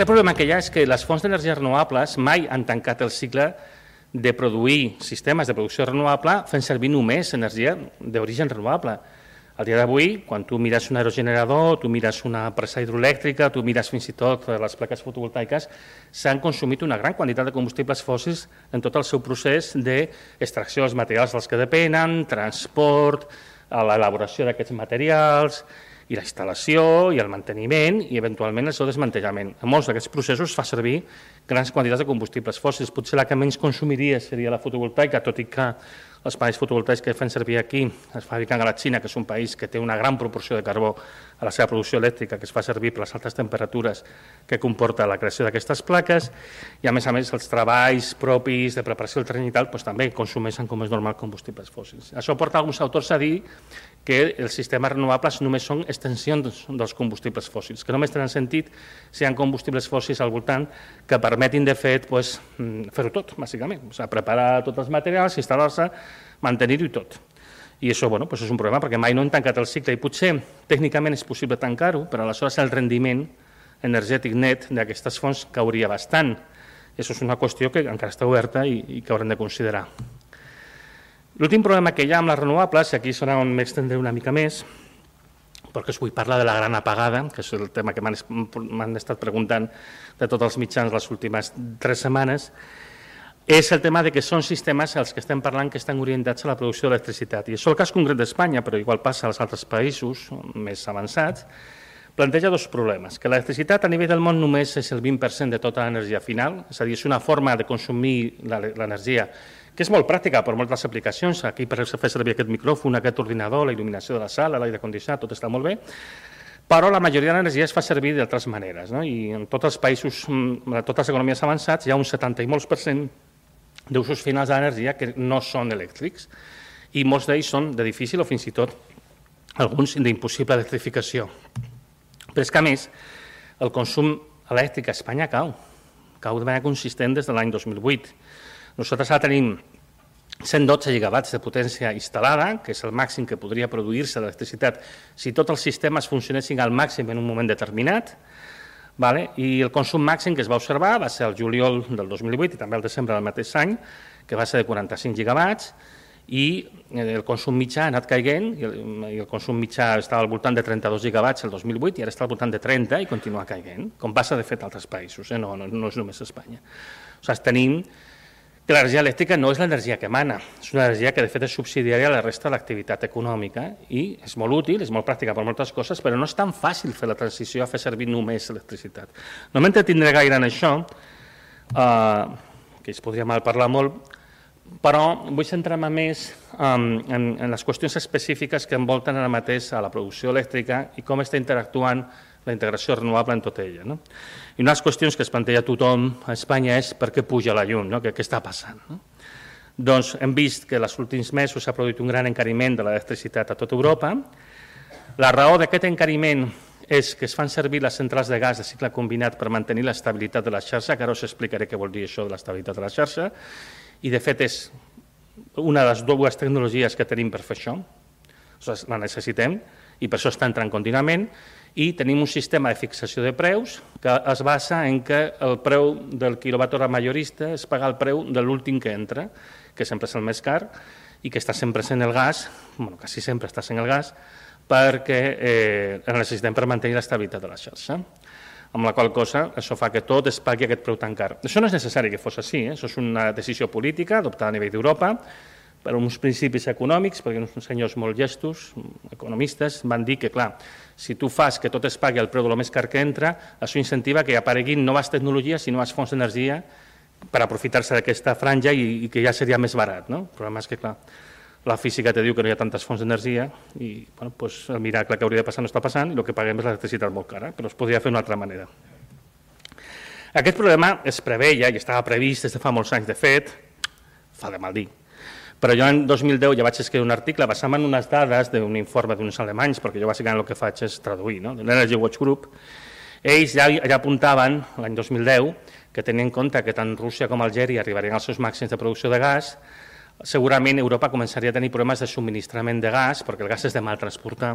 Speaker 1: L'altre problema que hi ha és que les fonts d'energies renovables mai han tancat el cicle de produir sistemes de producció renovable fent servir només energia d'origen renovable. Al dia d'avui, quan tu mires un aerogenerador, tu mires una presa hidroelèctrica, tu mires fins i tot les plaques fotovoltaiques, s'han consumit una gran quantitat de combustibles fòssils en tot el seu procés d'extracció dels materials dels que depenen, transport, l'elaboració d'aquests materials, i la instal·lació i el manteniment i eventualment el seu desmantellament. En molts d'aquests processos fa servir grans quantitats de combustibles fòssils. Potser la que menys consumiria seria la fotovoltaica, tot i que els panells fotovoltaics que fan servir aquí es fabriquen a la Xina, que és un país que té una gran proporció de carbó a la seva producció elèctrica, que es fa servir per les altes temperatures que comporta la creació d'aquestes plaques, i a més a més els treballs propis de preparació del terreny i tal doncs, també consumeixen com és normal combustibles fòssils. Això porta alguns autors a dir que els sistemes renovables només són extensions dels combustibles fòssils, que només tenen sentit si hi ha combustibles fòssils al voltant que permetin, de fet, pues, mm, fer-ho tot, bàsicament. O sigui, preparar tots els materials, instal·lar-se, mantenir-ho i tot. I això bueno, doncs és un problema perquè mai no hem tancat el cicle i potser tècnicament és possible tancar-ho, però aleshores el rendiment energètic net d'aquestes fonts cauria bastant. Això és una qüestió que encara està oberta i, i que haurem de considerar. L'últim problema que hi ha amb les renovables, i aquí serà on m'extendré una mica més, perquè us vull parlar de la gran apagada, que és el tema que m'han estat preguntant de tots els mitjans les últimes tres setmanes, és el tema de que són sistemes els que estem parlant que estan orientats a la producció d'electricitat. I això el cas concret d'Espanya, però igual passa als altres països més avançats, planteja dos problemes, que l'electricitat a nivell del món només és el 20% de tota l'energia final, és a dir, és una forma de consumir l'energia que és molt pràctica per moltes aplicacions, aquí per fer servir aquest micròfon, aquest ordinador, la il·luminació de la sala, l'aire condicionat, tot està molt bé, però la majoria de l'energia es fa servir d'altres maneres, no? i en tots els països, mm, en totes les economies avançats, hi ha un 70 i molts per cent d'usos finals de l'energia que no són elèctrics i molts d'ells són de difícil o fins i tot alguns d'impossible electrificació. Però és que, a més, el consum elèctric a Espanya cau, cau de manera consistent des de l'any 2008. Nosaltres ara tenim 112 gigawatts de potència instal·lada, que és el màxim que podria produir-se d'electricitat si tots els sistemes funcionessin al màxim en un moment determinat, Vale? I el consum màxim que es va observar va ser el juliol del 2008 i també el desembre del mateix any, que va ser de 45 gigawatts, i eh, el consum mitjà ha anat caiguent, i el, i el consum mitjà estava al voltant de 32 gigawatts el 2008 i ara està al voltant de 30 i continua caiguent, com passa de fet a altres països, eh? no, no, no és només Espanya. O sigui, tenim que l'energia elèctrica no és l'energia que mana, és una energia que de fet és subsidiària a la resta de l'activitat econòmica i és molt útil, és molt pràctica per moltes coses, però no és tan fàcil fer la transició a fer servir només electricitat. No m'entretindré gaire en això, eh, que es podria mal parlar molt, però vull centrar-me més um, en, en les qüestions específiques que envolten ara mateix a la producció elèctrica i com està interactuant la integració renovable en tota ella. No? I una de les qüestions que es planteja tothom a Espanya és per què puja la llum, no? què, què està passant. No? Doncs hem vist que en els últims mesos s'ha produït un gran encariment de l'electricitat a tota Europa. La raó d'aquest encariment és que es fan servir les centrals de gas de cicle combinat per mantenir l'estabilitat de la xarxa, que ara us explicaré què vol dir això de l'estabilitat de la xarxa, i de fet és una de les dues tecnologies que tenim per fer això, la necessitem, i per això està entrant contínuament, i tenim un sistema de fixació de preus que es basa en que el preu del quilowatt hora majorista és pagar el preu de l'últim que entra, que sempre és el més car, i que està sempre sent el gas, bueno, quasi sempre està sent el gas, perquè eh, necessitem per mantenir l'estabilitat de la xarxa amb la qual cosa això fa que tot es pagui aquest preu tan car. Això no és necessari que fos així, eh? això és una decisió política adoptada a nivell d'Europa, per uns principis econòmics, perquè uns senyors molt gestos, economistes, van dir que, clar, si tu fas que tot es pagui al preu de lo més car que entra, això incentiva que apareguin noves tecnologies i noves fonts d'energia per aprofitar-se d'aquesta franja i, i que ja seria més barat. No? El problema és que, clar, la física te diu que no hi ha tantes fonts d'energia i bueno, pues, el miracle que hauria de passar no està passant i el que paguem és l'electricitat molt cara, però es podria fer d'una altra manera. Aquest problema es preveia i estava previst des de fa molts anys, de fet, fa de mal dir, però jo en 2010 ja vaig escriure un article basant en unes dades d'un informe d'uns alemanys, perquè jo bàsicament el que faig és traduir, no? l'Energy Watch Group. Ells ja, ja apuntaven, l'any 2010, que tenint en compte que tant Rússia com Algèria arribarien als seus màxims de producció de gas, segurament Europa començaria a tenir problemes de subministrament de gas, perquè el gas és de mal transportar,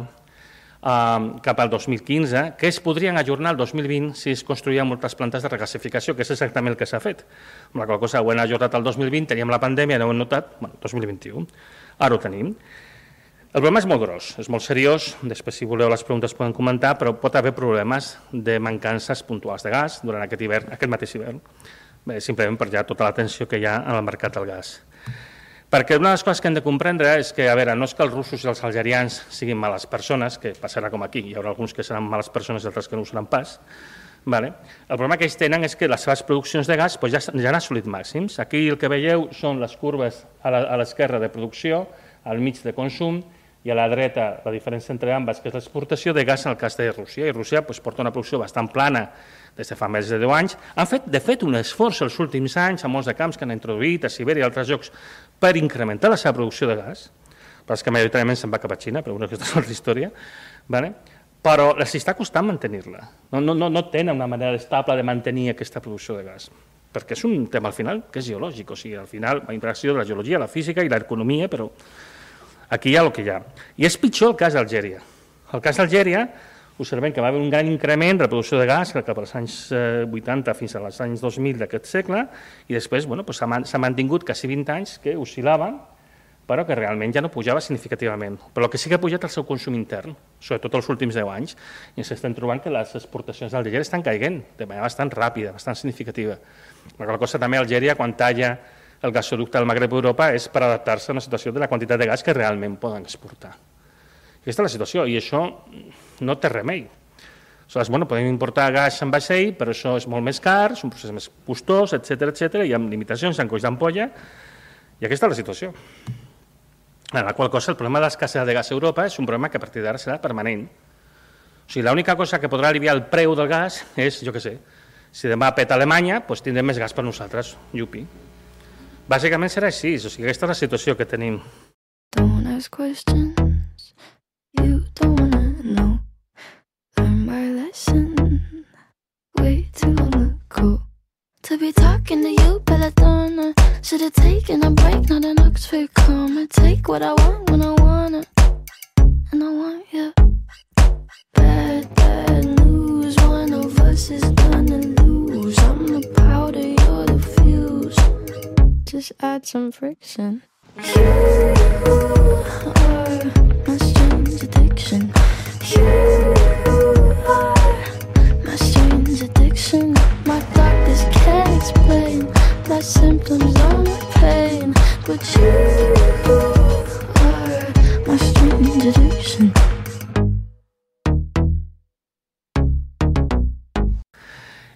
Speaker 1: cap al 2015, que es podrien ajornar al 2020 si es construïen moltes plantes de regasificació, que és exactament el que s'ha fet. Amb la qual cosa ho hem ajornat al 2020, teníem la pandèmia, no ho hem notat, bueno, 2021, ara ho tenim. El problema és molt gros, és molt seriós, després si voleu les preguntes poden comentar, però pot haver problemes de mancances puntuals de gas durant aquest hivern, aquest mateix hivern, Bé, simplement per ja tota la tensió que hi ha en el mercat del gas. Perquè una de les coses que hem de comprendre és que, a veure, no és que els russos i els algerians siguin males persones, que passarà com aquí, hi haurà alguns que seran males persones i altres que no ho seran pas, Vale. El problema que ells tenen és que les seves produccions de gas doncs, ja, ja han assolit màxims. Aquí el que veieu són les curves a l'esquerra de producció, al mig de consum, i a la dreta la diferència entre ambes, que és l'exportació de gas en el cas de Rússia. I Rússia doncs, porta una producció bastant plana des de fa més de 10 anys. Han fet, de fet, un esforç els últims anys a molts de camps que han introduït a Sibèria i altres llocs per incrementar la seva producció de gas, però és que majoritàriament se'n va cap a Xina, però una aquesta és altra història, vale? però els està costant mantenir-la. No, no, no, no tenen una manera estable de mantenir aquesta producció de gas, perquè és un tema al final que és geològic, o sigui, al final la interacció de la geologia, la física i l'economia, però Aquí hi ha el que hi ha. I és pitjor el cas d'Algèria. El cas d'Algèria, observem que va haver un gran increment de producció de gas cap als anys 80 eh, fins als anys 2000 d'aquest segle i després bueno, doncs s'ha mantingut quasi 20 anys que oscil·lava però que realment ja no pujava significativament. Però el que sí que ha pujat el seu consum intern, sobretot els últims 10 anys, i ens estem trobant que les exportacions d'Algèria estan caiguent de manera bastant ràpida, bastant significativa. La cosa també Algèria, quan talla el gasoducte del Magreb Europa, és per adaptar-se a una situació de la quantitat de gas que realment poden exportar. Aquesta és la situació, i això no té remei. Aleshores, bueno, podem importar gas en vaixell, però això és molt més car, és un procés més costós, etc etc. hi ha limitacions, ha colls d'ampolla, i aquesta és la situació. En la qual cosa el problema de l'escassetat de gas a Europa és un problema que a partir d'ara serà permanent. O sigui, l'única cosa que podrà aliviar el preu del gas és, jo què sé, si demà peta Alemanya, doncs tindrem més gas per nosaltres, llupi. Bàsicament serà així, o sigui, aquesta és la situació que tenim. Don't ask questions you don't wanna know Learn way too long ago To be talking to you, Belladonna Should've taken a break, not an Oxford comma. Take what I want when I want it, and I want you. Bad, bad news. One of us is gonna lose. I'm the powder, you're the fuse. Just add some friction. You are my strange addiction.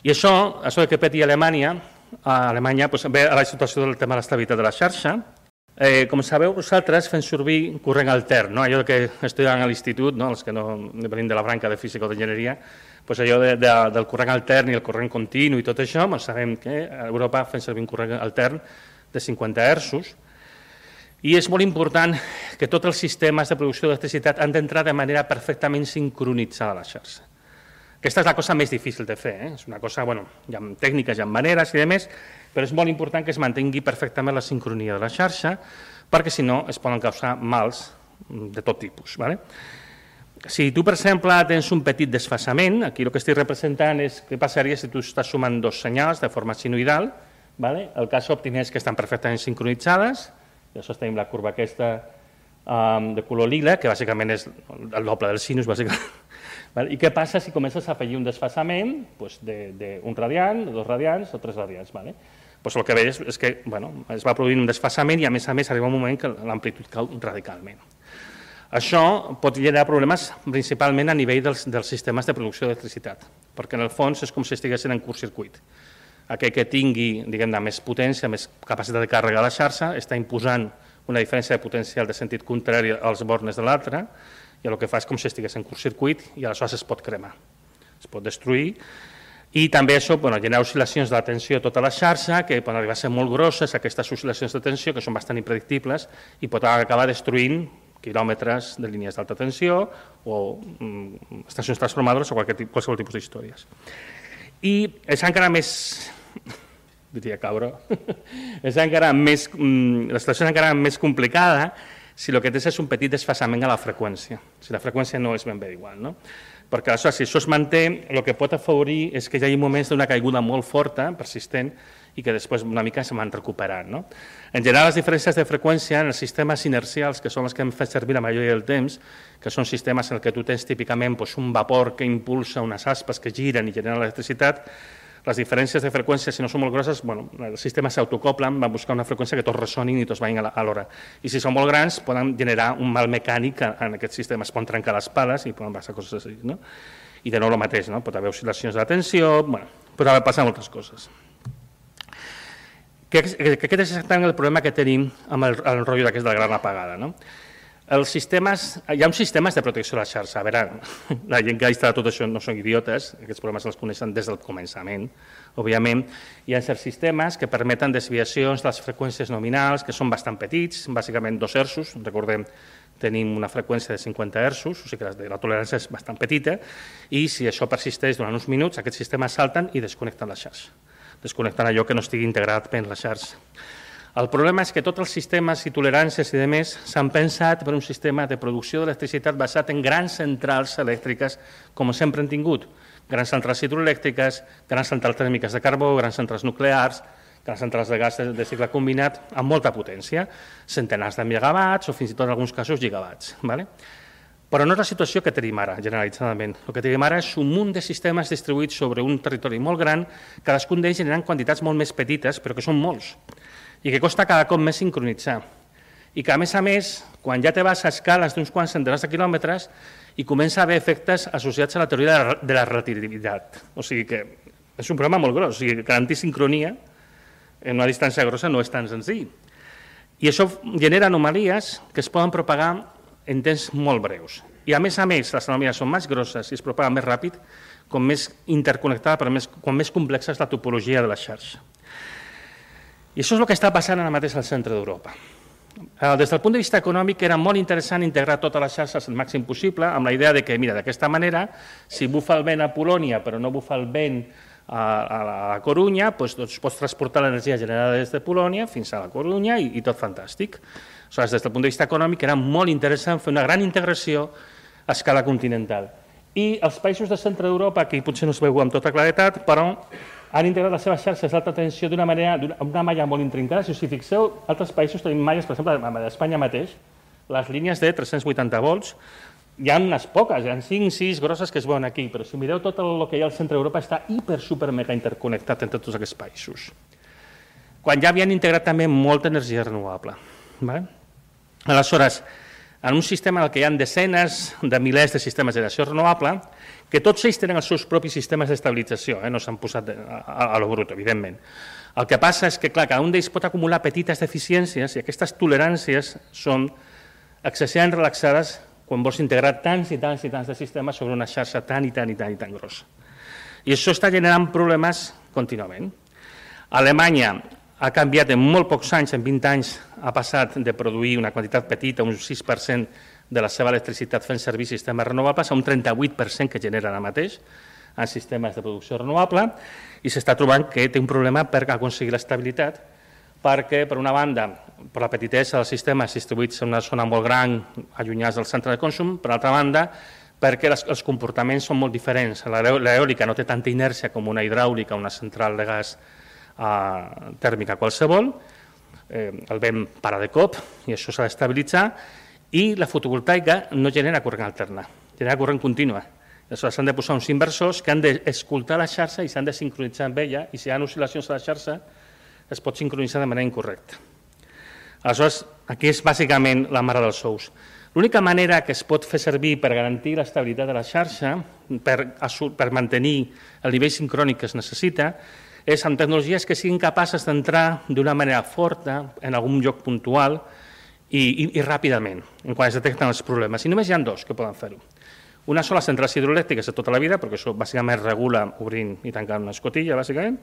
Speaker 1: I això, això que peti Alemanya, a Alemanya doncs, ve a la situació del tema de l'estabilitat de la xarxa. Eh, com sabeu, vosaltres fem servir corrent altern, no? allò que estudien a l'institut, no? els que no venim de la branca de física o d'enginyeria, pues allò de, de, del corrent altern i el corrent continu i tot això, doncs sabem que a Europa fem servir un corrent altern de 50 Hz, i és molt important que tots els sistemes de producció d'electricitat han d'entrar de manera perfectament sincronitzada a la xarxa. Aquesta és la cosa més difícil de fer, eh? és una cosa, bueno, hi ha tècniques, hi ha maneres i demés, però és molt important que es mantingui perfectament la sincronia de la xarxa, perquè si no es poden causar mals de tot tipus. ¿vale? Si tu, per exemple, tens un petit desfasament, aquí el que estic representant és què passaria si tu estàs sumant dos senyals de forma sinuidal, vale? el cas òptim és que estan perfectament sincronitzades, això tenim la curva aquesta um, de color lila, que bàsicament és el doble del sinus, bàsicament. Vale? I què passa si comences a afegir un desfasament pues, d'un radiant, dos radiants o tres radiants? Vale? Pues el que veus és que bueno, es va produint un desfasament i a més a més arriba un moment que l'amplitud cau radicalment. Això pot generar problemes principalment a nivell dels, dels sistemes de producció d'electricitat, perquè en el fons és com si estiguessin en curt circuit. Aquell que tingui diguem més potència, més capacitat de càrrega a la xarxa, està imposant una diferència de potencial de sentit contrari als bornes de l'altre, i el que fa és com si estigués en curt circuit i aleshores es pot cremar, es pot destruir, i també això bueno, genera oscil·lacions de la tensió a tota la xarxa, que poden arribar a ser molt grosses, aquestes oscil·lacions de tensió, que són bastant impredictibles, i pot acabar destruint quilòmetres de línies d'alta tensió o mm, estacions transformadores o qualsevol, qualsevol tipus d'històries. I és encara més, diria cabro, és encara més, mm, la situació és encara més complicada si el que tens és un petit desfasament a la freqüència, si la freqüència no és ben bé igual. No? Perquè aleshores, si això es manté, el que pot afavorir és que hi hagi moments d'una caiguda molt forta, persistent, i que després una mica se van recuperant. No? En general, les diferències de freqüència en els sistemes inercials, que són els que hem fet servir la majoria del temps, que són sistemes en què tu tens típicament doncs, un vapor que impulsa unes aspes que giren i generen electricitat, les diferències de freqüència, si no són molt grosses, bueno, els sistemes s'autocoplen, van buscar una freqüència que tots ressonin i tots vagin a l'hora. I si són molt grans, poden generar un mal mecànic en aquest sistema, es poden trencar les pales i poden passar coses així. No? I de nou el mateix, no? pot haver oscil·lacions de tensió, bueno, pot haver passat moltes coses. Que, que, que aquest és exactament el problema que tenim amb el, el rotllo d'aquest de la gran apagada. No? Els sistemes, hi ha uns sistemes de protecció de la xarxa. A veure, la gent que ha instal·lat tot això no són idiotes, aquests problemes els coneixen des del començament. Òbviament, hi ha certs sistemes que permeten desviacions de les freqüències nominals, que són bastant petits, bàsicament dos hertzos, recordem, tenim una freqüència de 50 hertzos, o sigui que la tolerància és bastant petita, i si això persisteix durant uns minuts, aquests sistemes salten i desconnecten la xarxa desconnectant allò que no estigui integrat per la xarxa. El problema és que tots els sistemes i toleràncies i demés s'han pensat per un sistema de producció d'electricitat basat en grans centrals elèctriques, com sempre han tingut. Grans centrals hidroelèctriques, grans centrals tèrmiques de carbó, grans centrals nuclears, grans centrals de gas de cicle combinat amb molta potència, centenars de megawatts o fins i tot en alguns casos gigawatts. ¿vale? Però no és la situació que tenim ara, generalitzadament. El que tenim ara és un munt de sistemes distribuïts sobre un territori molt gran, cadascun d'ells generant quantitats molt més petites, però que són molts, i que costa cada cop més sincronitzar. I que, a més a més, quan ja te vas a escales d'uns quants centenars de quilòmetres, i comença a haver efectes associats a la teoria de la relativitat. O sigui que és un problema molt gros. O sigui, garantir sincronia en una distància grossa no és tan senzill. I això genera anomalies que es poden propagar en temps molt breus. I a més a més, les anomalies són més grosses i es propaga més ràpid, com més interconnectada, però més, quan més complexa és la topologia de la xarxa. I això és el que està passant ara mateix al centre d'Europa. Eh, des del punt de vista econòmic era molt interessant integrar totes les xarxes al màxim possible amb la idea de que, mira, d'aquesta manera, si bufa el vent a Polònia però no bufa el vent a, la Corunya, doncs, doncs pots transportar l'energia generada des de Polònia fins a la Corunya i, i tot fantàstic. Aleshores, des del punt de vista econòmic era molt interessant fer una gran integració a escala continental. I els països de centre d'Europa, que potser no es veu amb tota claretat, però han integrat les seves xarxes d'alta tensió d'una manera, d'una malla molt intrincada. Si us hi fixeu, altres països tenim malles, per exemple, a Espanya mateix, les línies de 380 volts, hi ha unes poques, hi ha 5, 6 grosses que es veuen aquí, però si mireu tot el que hi ha al centre d'Europa està hiper, super, mega interconnectat entre tots aquests països. Quan ja havien integrat també molta energia renovable. Vale? Aleshores, en un sistema en el que hi ha desenes de milers de sistemes de generació renovable, que tots ells tenen els seus propis sistemes d'estabilització, eh? no s'han posat a, a, a lo brut, evidentment. El que passa és que, clar, cada un d'ells pot acumular petites deficiències i aquestes toleràncies són excessivament relaxades quan vols integrar tants i tants i tants de sistemes sobre una xarxa tan i tan i tan i tan grossa. I això està generant problemes contínuament. A Alemanya ha canviat en molt pocs anys, en 20 anys, ha passat de produir una quantitat petita, un 6% de la seva electricitat fent servir sistemes renovables a un 38% que genera ara mateix en sistemes de producció renovable i s'està trobant que té un problema per aconseguir l'estabilitat perquè, per una banda, per la petitesa dels sistemes distribuïts en una zona molt gran, allunyats del centre de consum, per altra banda, perquè els comportaments són molt diferents. L'eòlica no té tanta inèrcia com una hidràulica, una central de gas eh, tèrmica qualsevol, eh, el vent para de cop i això s'ha d'estabilitzar, i la fotovoltaica no genera corrent alterna, genera corrent contínua. Aleshores s'han de posar uns inversors que han d'escoltar la xarxa i s'han de sincronitzar amb ella i si hi ha oscil·lacions a la xarxa es pot sincronitzar de manera incorrecta. Aleshores, aquí és bàsicament la mare dels sous. L'única manera que es pot fer servir per garantir l'estabilitat de la xarxa, per, per mantenir el nivell sincrònic que es necessita, és amb tecnologies que siguin capaces d'entrar d'una manera forta en algun lloc puntual i, i, i ràpidament, en quan es detecten els problemes. I només hi ha dos que poden fer-ho. Una són les centrals hidroelèctriques de tota la vida, perquè això bàsicament regula obrint i tancant una escotilla, bàsicament,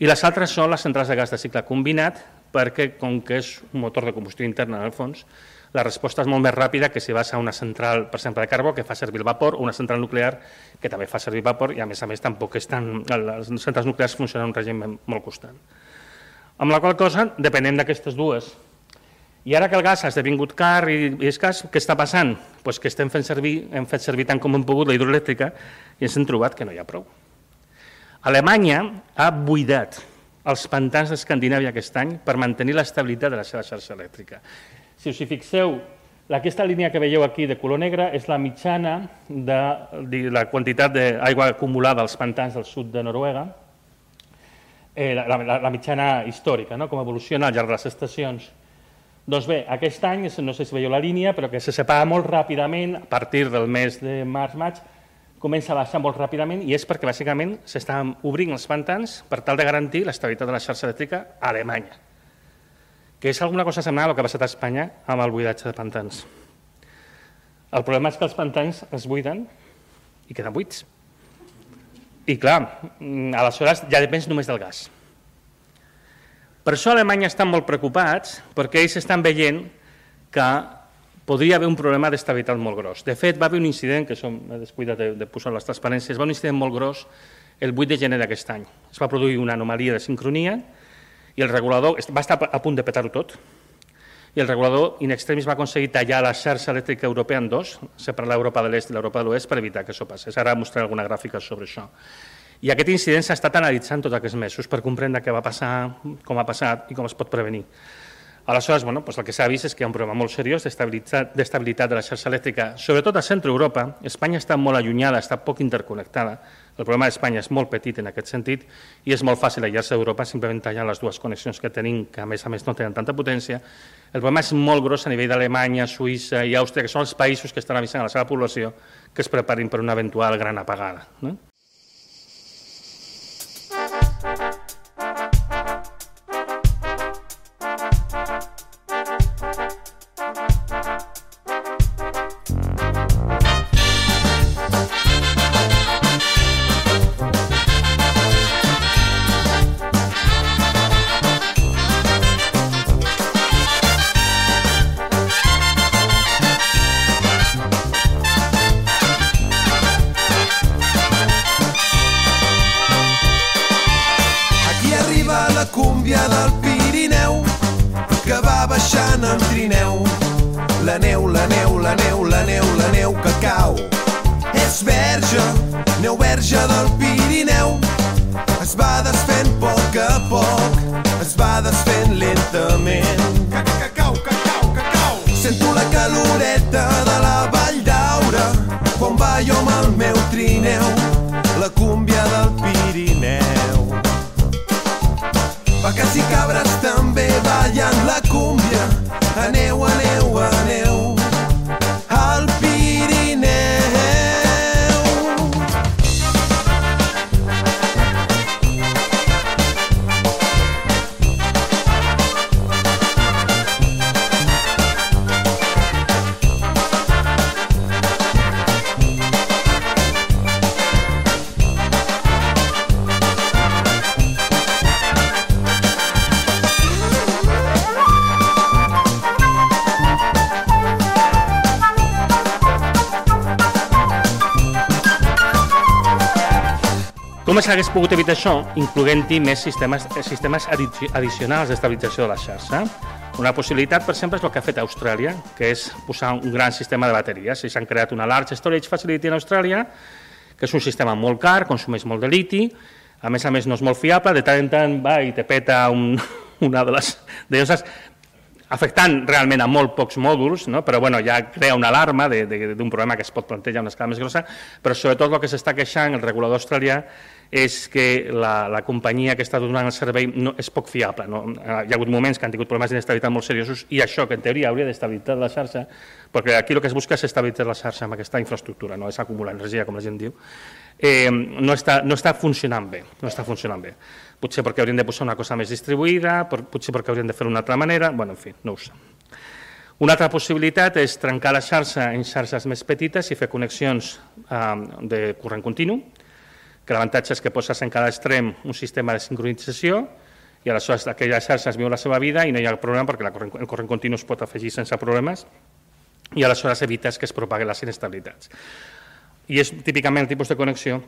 Speaker 1: i les altres són les centrals de gas de cicle combinat, perquè com que és un motor de combustió interna en el fons, la resposta és molt més ràpida que si vas a una central, per exemple, de carbó, que fa servir el vapor, o una central nuclear, que també fa servir vapor, i a més a més tampoc és tan... Les centrals nuclears funcionen en un règim molt constant. Amb la qual cosa, depenem d'aquestes dues. I ara que el gas ha esdevingut car i, i escàs, què està passant? Pues que estem fent servir, hem fet servir tant com hem pogut la hidroelèctrica i ens hem trobat que no hi ha prou. Alemanya ha buidat els pantans d'Escandinàvia aquest any per mantenir l'estabilitat de la seva xarxa elèctrica. Si us hi fixeu, aquesta línia que veieu aquí de color negre és la mitjana de, la quantitat d'aigua acumulada als pantans del sud de Noruega, eh, la, la, la mitjana històrica, no? com evoluciona al llarg de les estacions. Doncs bé, aquest any, no sé si veieu la línia, però que se separa molt ràpidament, a partir del mes de març-maig, comença a baixar molt ràpidament i és perquè bàsicament s'estan obrint els pantans per tal de garantir l'estabilitat de la xarxa elèctrica a Alemanya que és alguna cosa semblant al que ha passat a Espanya amb el buidatge de pantans. El problema és que els pantans es buiden i queden buits. I clar, mm, aleshores ja depens només del gas. Per això Alemanya estan molt preocupats perquè ells estan veient que podria haver un problema d'estabilitat molt gros. De fet, va haver un incident, que som descuidat de, de posar les transparències, va un incident molt gros el 8 de gener d'aquest any. Es va produir una anomalia de sincronia i el regulador va estar a punt de petar-ho tot, i el regulador in extremis va aconseguir tallar la xarxa elèctrica europea en dos, separar l'Europa de l'Est i l'Europa de l'Oest per evitar que això passés. Ara mostraré alguna gràfica sobre això. I aquest incident s'ha estat analitzant tots aquests mesos per comprendre què va passar, com ha passat i com es pot prevenir. Aleshores, bueno, doncs el que s'ha vist és que hi ha un problema molt seriós d'estabilitat de la xarxa elèctrica, sobretot a centre Europa. Espanya està molt allunyada, està poc interconnectada. El problema d'Espanya és molt petit en aquest sentit i és molt fàcil aïllar-se d'Europa simplement tallant les dues connexions que tenim, que a més a més no tenen tanta potència. El problema és molt gros a nivell d'Alemanya, Suïssa i Àustria, que són els països que estan avisant a la seva població que es preparin per una eventual gran apagada. No? Això incloent-hi més sistemes, sistemes addicionals d'estabilització de la xarxa. Una possibilitat, per exemple, és el que ha fet Austràlia, que és posar un gran sistema de bateries. S'han creat una Large Storage Facility en Austràlia, que és un sistema molt car, consumeix molt de liti, a més a més no és molt fiable, de tant en tant va i te peta un, una de les de lloses, afectant realment a molt pocs mòduls, no? però bueno, ja crea una alarma d'un problema que es pot plantejar a una escala més grossa, però sobretot el que s'està queixant el regulador australià és que la, la companyia que està donant el servei no, és poc fiable. No? Hi ha hagut moments que han tingut problemes d'inestabilitat molt seriosos i això, que en teoria hauria d'estabilitzar la xarxa, perquè aquí el que es busca és estabilitzar la xarxa amb aquesta infraestructura, no és acumular energia, com la gent diu, eh, no, està, no està funcionant bé. No està funcionant bé. Potser perquè haurien de posar una cosa més distribuïda, potser perquè haurien de fer-ho d'una altra manera, bueno, en fi, no ho sé. Una altra possibilitat és trencar la xarxa en xarxes més petites i fer connexions eh, de corrent continu, que l'avantatge és que poses en cada extrem un sistema de sincronització i aleshores aquella xarxa es viu la seva vida i no hi ha problema perquè la corrent, el corrent continu es pot afegir sense problemes i aleshores evites que es propaguen les inestabilitats. I és típicament el tipus de connexió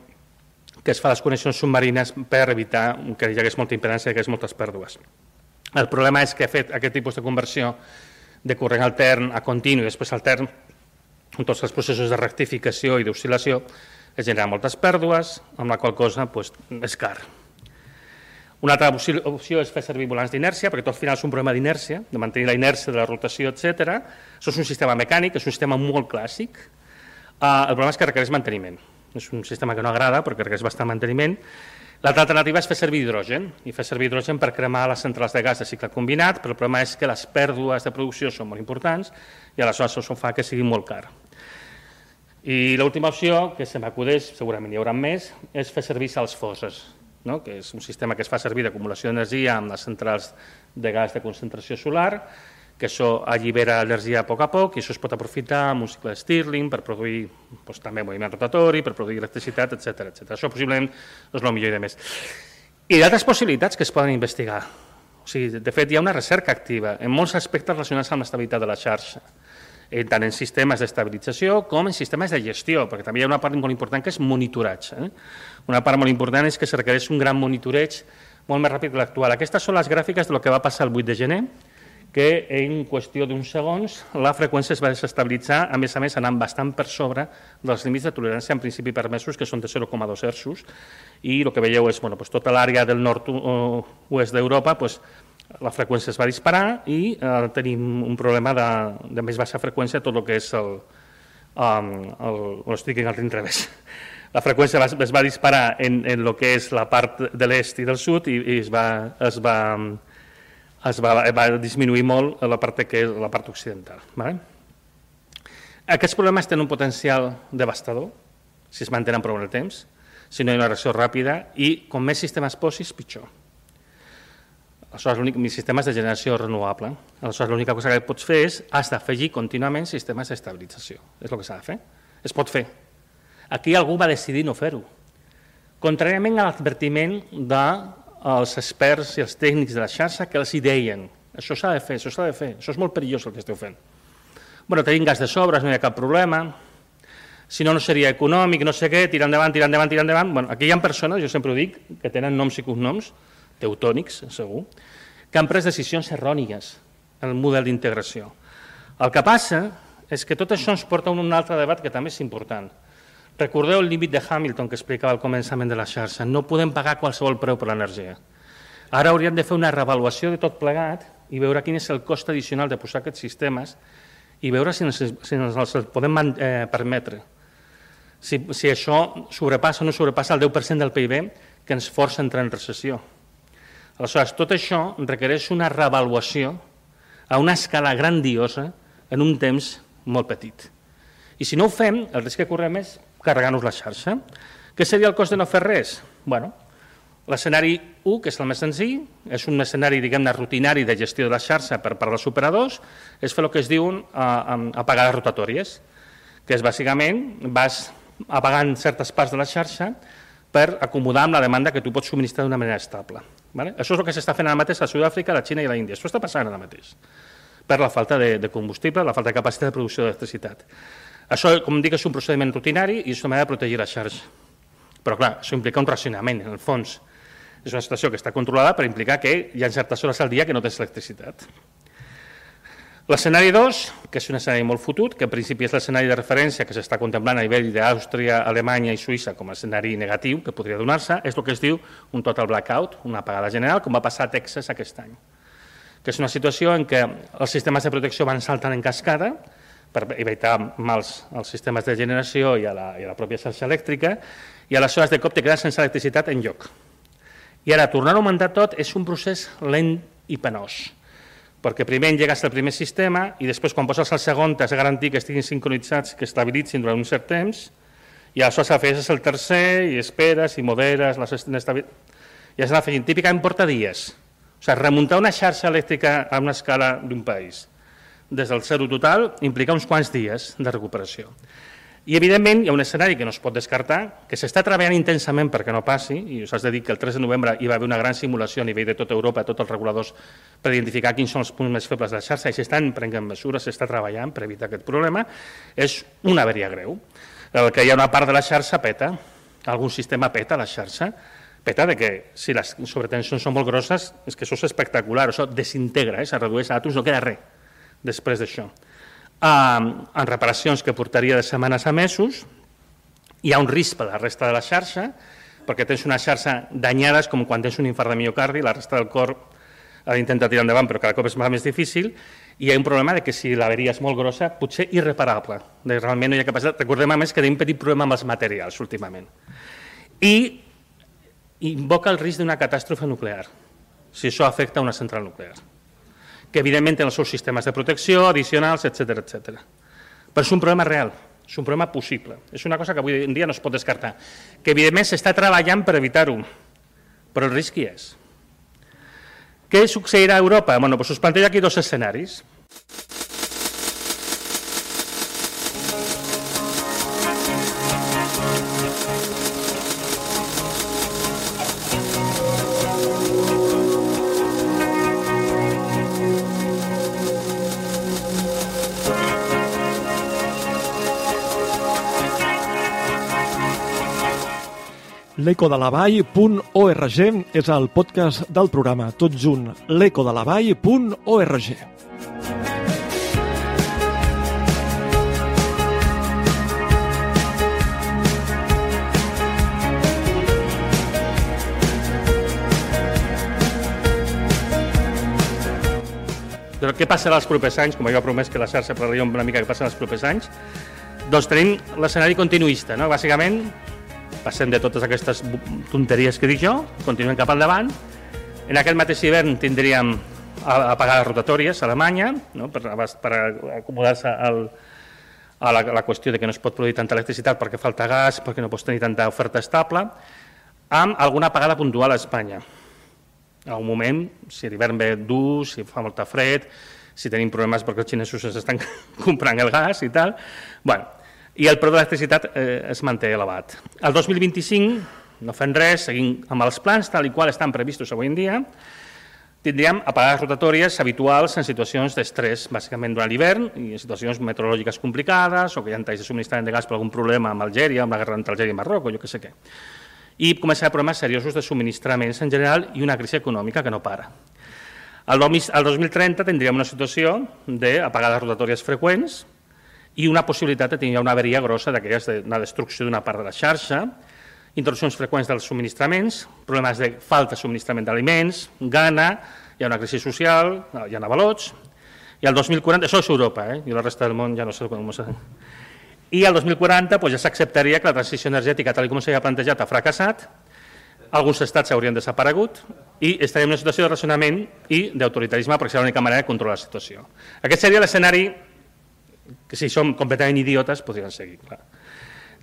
Speaker 1: que es fa a les connexions submarines per evitar que hi hagués molta impedància i hi hagués moltes pèrdues. El problema és que fet aquest tipus de conversió de corrent altern a continu i després altern, amb tots els processos de rectificació i d'oscil·lació, es generen moltes pèrdues, amb la qual cosa doncs, és car. Una altra opció és fer servir volants d'inèrcia, perquè tot al final és un problema d'inèrcia, de mantenir la inèrcia de la rotació, etc. Això és un sistema mecànic, és un sistema molt clàssic. Uh, el problema és que requereix manteniment. És un sistema que no agrada, perquè requereix bastant manteniment. L'altra alternativa és fer servir hidrogen, i fer servir hidrogen per cremar les centrals de gas de cicle combinat, però el problema és que les pèrdues de producció són molt importants i aleshores això fa que sigui molt car. I l'última opció, que se m'acudeix, segurament hi haurà més, és fer servir sals foses, no? que és un sistema que es fa servir d'acumulació d'energia amb les centrals de gas de concentració solar, que això allibera l'energia a poc a poc i això es pot aprofitar amb un cicle de Stirling per produir doncs, també moviment rotatori, per produir electricitat, etc etc. Això possiblement és el millor i de més. I d'altres possibilitats que es poden investigar. O sigui, de fet, hi ha una recerca activa en molts aspectes relacionats amb l'estabilitat de la xarxa eh, tant en sistemes d'estabilització com en sistemes de gestió, perquè també hi ha una part molt important que és monitoratge. Eh? Una part molt important és que se requereix un gran monitoreig molt més ràpid que l'actual. Aquestes són les gràfiques del que va passar el 8 de gener, que en qüestió d'uns segons la freqüència es va desestabilitzar, a més a més anant bastant per sobre dels límits de tolerància en principi permesos, que són de 0,2 hertzos, i el que veieu és bueno, doncs tota l'àrea del nord-oest d'Europa, doncs, la freqüència es va disparar i eh, tenim un problema de, de més baixa freqüència tot el que és el... Um, el, el estic en el revés. La freqüència va, es va disparar en, en el que és la part de l'est i del sud i, i es va, es va, es va, va disminuir molt la part, que és la part occidental. Vale? Aquests problemes tenen un potencial devastador, si es mantenen prou en el temps, si no hi ha una reacció ràpida, i com més sistemes posis, pitjor. Aleshores, l'únic sistemes de generació renovable. Aleshores, l'única cosa que pots fer és has d'afegir contínuament sistemes d'estabilització. És el que s'ha de fer. Es pot fer. Aquí algú va decidir no fer-ho. Contràriament a l'advertiment de els experts i els tècnics de la xarxa que els hi deien això s'ha de fer, això s'ha de fer, això és molt perillós el que esteu fent. Bueno, tenim gas de sobres, no hi ha cap problema, si no, no seria econòmic, no sé què, tirar endavant, tirar endavant, tirar endavant. Bueno, aquí hi ha persones, jo sempre ho dic, que tenen noms i cognoms, teutònics, segur, que han pres decisions errònies en el model d'integració. El que passa és que tot això ens porta a un altre debat que també és important. Recordeu el límit de Hamilton que explicava al començament de la xarxa. No podem pagar qualsevol preu per l'energia. Ara hauríem de fer una revaluació de tot plegat i veure quin és el cost addicional de posar aquests sistemes i veure si ens, ens els podem eh, permetre. Si, si això sobrepassa o no sobrepassa el 10% del PIB que ens força a entrar en recessió. Aleshores, tot això requereix una revaluació a una escala grandiosa en un temps molt petit. I si no ho fem, el risc que correm és carregar-nos la xarxa. Què seria el cost de no fer res? Bueno, L'escenari 1, que és el més senzill, és un escenari diguem-ne rutinari de gestió de la xarxa per part dels operadors, és fer el que es diuen eh, apagades rotatòries, que és bàsicament vas apagant certes parts de la xarxa per acomodar amb la demanda que tu pots subministrar d'una manera estable. Vale? Això és el que s'està fent ara mateix a Sud-àfrica, la Xina i la Índia. Això està passant ara mateix per la falta de, de combustible, la falta de capacitat de producció d'electricitat. Això, com dic, és un procediment rutinari i és una manera de protegir la xarxa. Però, clar, això implica un racionament, en el fons. És una situació que està controlada per implicar que hi ha certes hores al dia que no tens electricitat. L'escenari 2, que és un escenari molt fotut, que en principi és l'escenari de referència que s'està contemplant a nivell d'Àustria, Alemanya i Suïssa com a escenari negatiu que podria donar-se, és el que es diu un total blackout, una apagada general, com va passar a Texas aquest any. Que és una situació en què els sistemes de protecció van saltant en cascada, per evitar mals als sistemes de generació i a la, i a la pròpia xarxa elèctrica, i aleshores de cop te quedes sense electricitat en lloc. I ara, tornar a augmentar tot és un procés lent i penós, perquè primer engegues el primer sistema i després, quan poses el segon, t'has de garantir que estiguin sincronitzats, que estabilitzin durant un cert temps, i aleshores afegeixes el tercer i esperes i moderes les. I has d'anar afegint. Típicament porta dies. O sigui, remuntar una xarxa elèctrica a una escala d'un país des del zero total implica uns quants dies de recuperació. I, evidentment, hi ha un escenari que no es pot descartar, que s'està treballant intensament perquè no passi, i us has de dir que el 3 de novembre hi va haver una gran simulació a nivell de tota Europa, tots els reguladors, per identificar quins són els punts més febles de la xarxa, i s'estan prenent mesures, s'està treballant per evitar aquest problema, és una averia greu. El que hi ha una part de la xarxa peta, algun sistema peta la xarxa, peta de que si les sobretensions són molt grosses, és que això és espectacular, això desintegra, eh? se redueix a àtoms, no queda res després d'això. En reparacions que portaria de setmanes a mesos, hi ha un risc per la resta de la xarxa, perquè tens una xarxa danyada, com quan tens un infart de miocardi, la resta del cor ha d'intentar tirar endavant, però cada cop és més difícil, i hi ha un problema de que si l'averia és molt grossa, potser irreparable, de realment no hi ha capacitat. Recordem a més que tenim petit problema amb els materials últimament. I invoca el risc d'una catàstrofe nuclear, si això afecta una central nuclear que evidentment tenen els seus sistemes de protecció, addicionals, etc etc. Però és un problema real, és un problema possible. És una cosa que avui en dia no es pot descartar. Que evidentment s'està treballant per evitar-ho, però el risc hi és. Què succeirà a Europa? Bueno, doncs us plantejo aquí dos escenaris.
Speaker 2: L'ecodelavall.org és el podcast del programa, tot junt, l'ecodelavall.org.
Speaker 1: Però què passarà els propers anys? Com jo promès que la xarxa parlaria una mica què passarà els propers anys. Doncs tenim l'escenari continuista, no? Bàsicament, passem de totes aquestes tonteries que dic jo, continuem cap endavant. En aquest mateix hivern tindríem apagades rotatòries a Alemanya, no? per, per acomodar-se al, a la, a la qüestió de que no es pot produir tanta electricitat perquè falta gas, perquè no pots tenir tanta oferta estable, amb alguna apagada puntual a Espanya a un moment, si l'hivern ve dur, si fa molta fred, si tenim problemes perquè els xinesos estan comprant el gas i tal, bueno, i el preu de l'electricitat eh, es manté elevat. El 2025 no fem res, seguim amb els plans tal i qual estan previstos avui en dia, tindríem apagades rotatòries habituals en situacions d'estrès, bàsicament durant l'hivern i en situacions meteorològiques complicades o que hi ha talls de subministrament de gas per algun problema amb Algèria, amb la guerra entre Algèria i Marroc o jo què sé què i començar problemes seriosos de subministraments en general i una crisi econòmica que no para. Al 2030 tindríem una situació d'apagades rotatòries freqüents i una possibilitat de tenir una averia grossa d'aquelles una destrucció d'una part de la xarxa, interrupcions freqüents dels subministraments, problemes de falta de subministrament d'aliments, gana, hi ha una crisi social, hi ha avalots, i el 2040, això és Europa, eh? i la resta del món ja no sé com... I el 2040 doncs, ja s'acceptaria que la transició energètica, tal com s'havia plantejat, ha fracassat, alguns estats haurien desaparegut i estaríem en una situació de racionament i d'autoritarisme perquè serà l'única manera de controlar la situació. Aquest seria l'escenari que si som completament idiotes podrien seguir. Clar.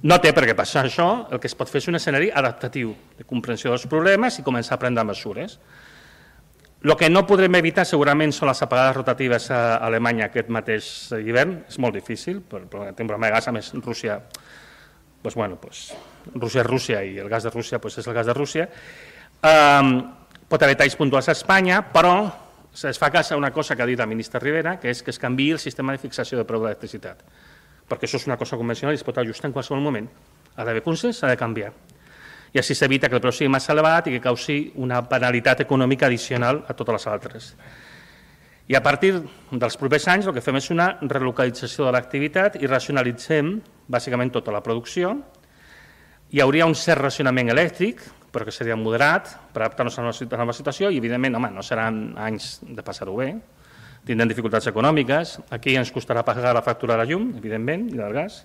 Speaker 1: No té per què passar això, el que es pot fer és un escenari adaptatiu de comprensió dels problemes i començar a prendre mesures. El que no podrem evitar segurament són les apagades rotatives a Alemanya aquest mateix hivern, és molt difícil, però té un problema de gas, a més Rússia, doncs, bueno, doncs, Rússia és Rússia i el gas de Rússia doncs, és el gas de Rússia. Um, pot haver talls puntuals a Espanya, però es fa cas a una cosa que ha dit la ministra Rivera, que és que es canvi el sistema de fixació de preu de l'electricitat, perquè això és una cosa convencional i es pot ajustar en qualsevol moment. Ha d'haver consens, s'ha de canviar i així s'evita que el preu sigui massa elevat i que causi una penalitat econòmica addicional a totes les altres. I a partir dels propers anys el que fem és una relocalització de l'activitat i racionalitzem bàsicament tota la producció. Hi hauria un cert racionament elèctric, però que seria moderat per adaptar-nos a la nova situació i, evidentment, home, no seran anys de passar-ho bé, tindrem dificultats econòmiques, aquí ens costarà pagar la factura de la llum, evidentment, i del gas,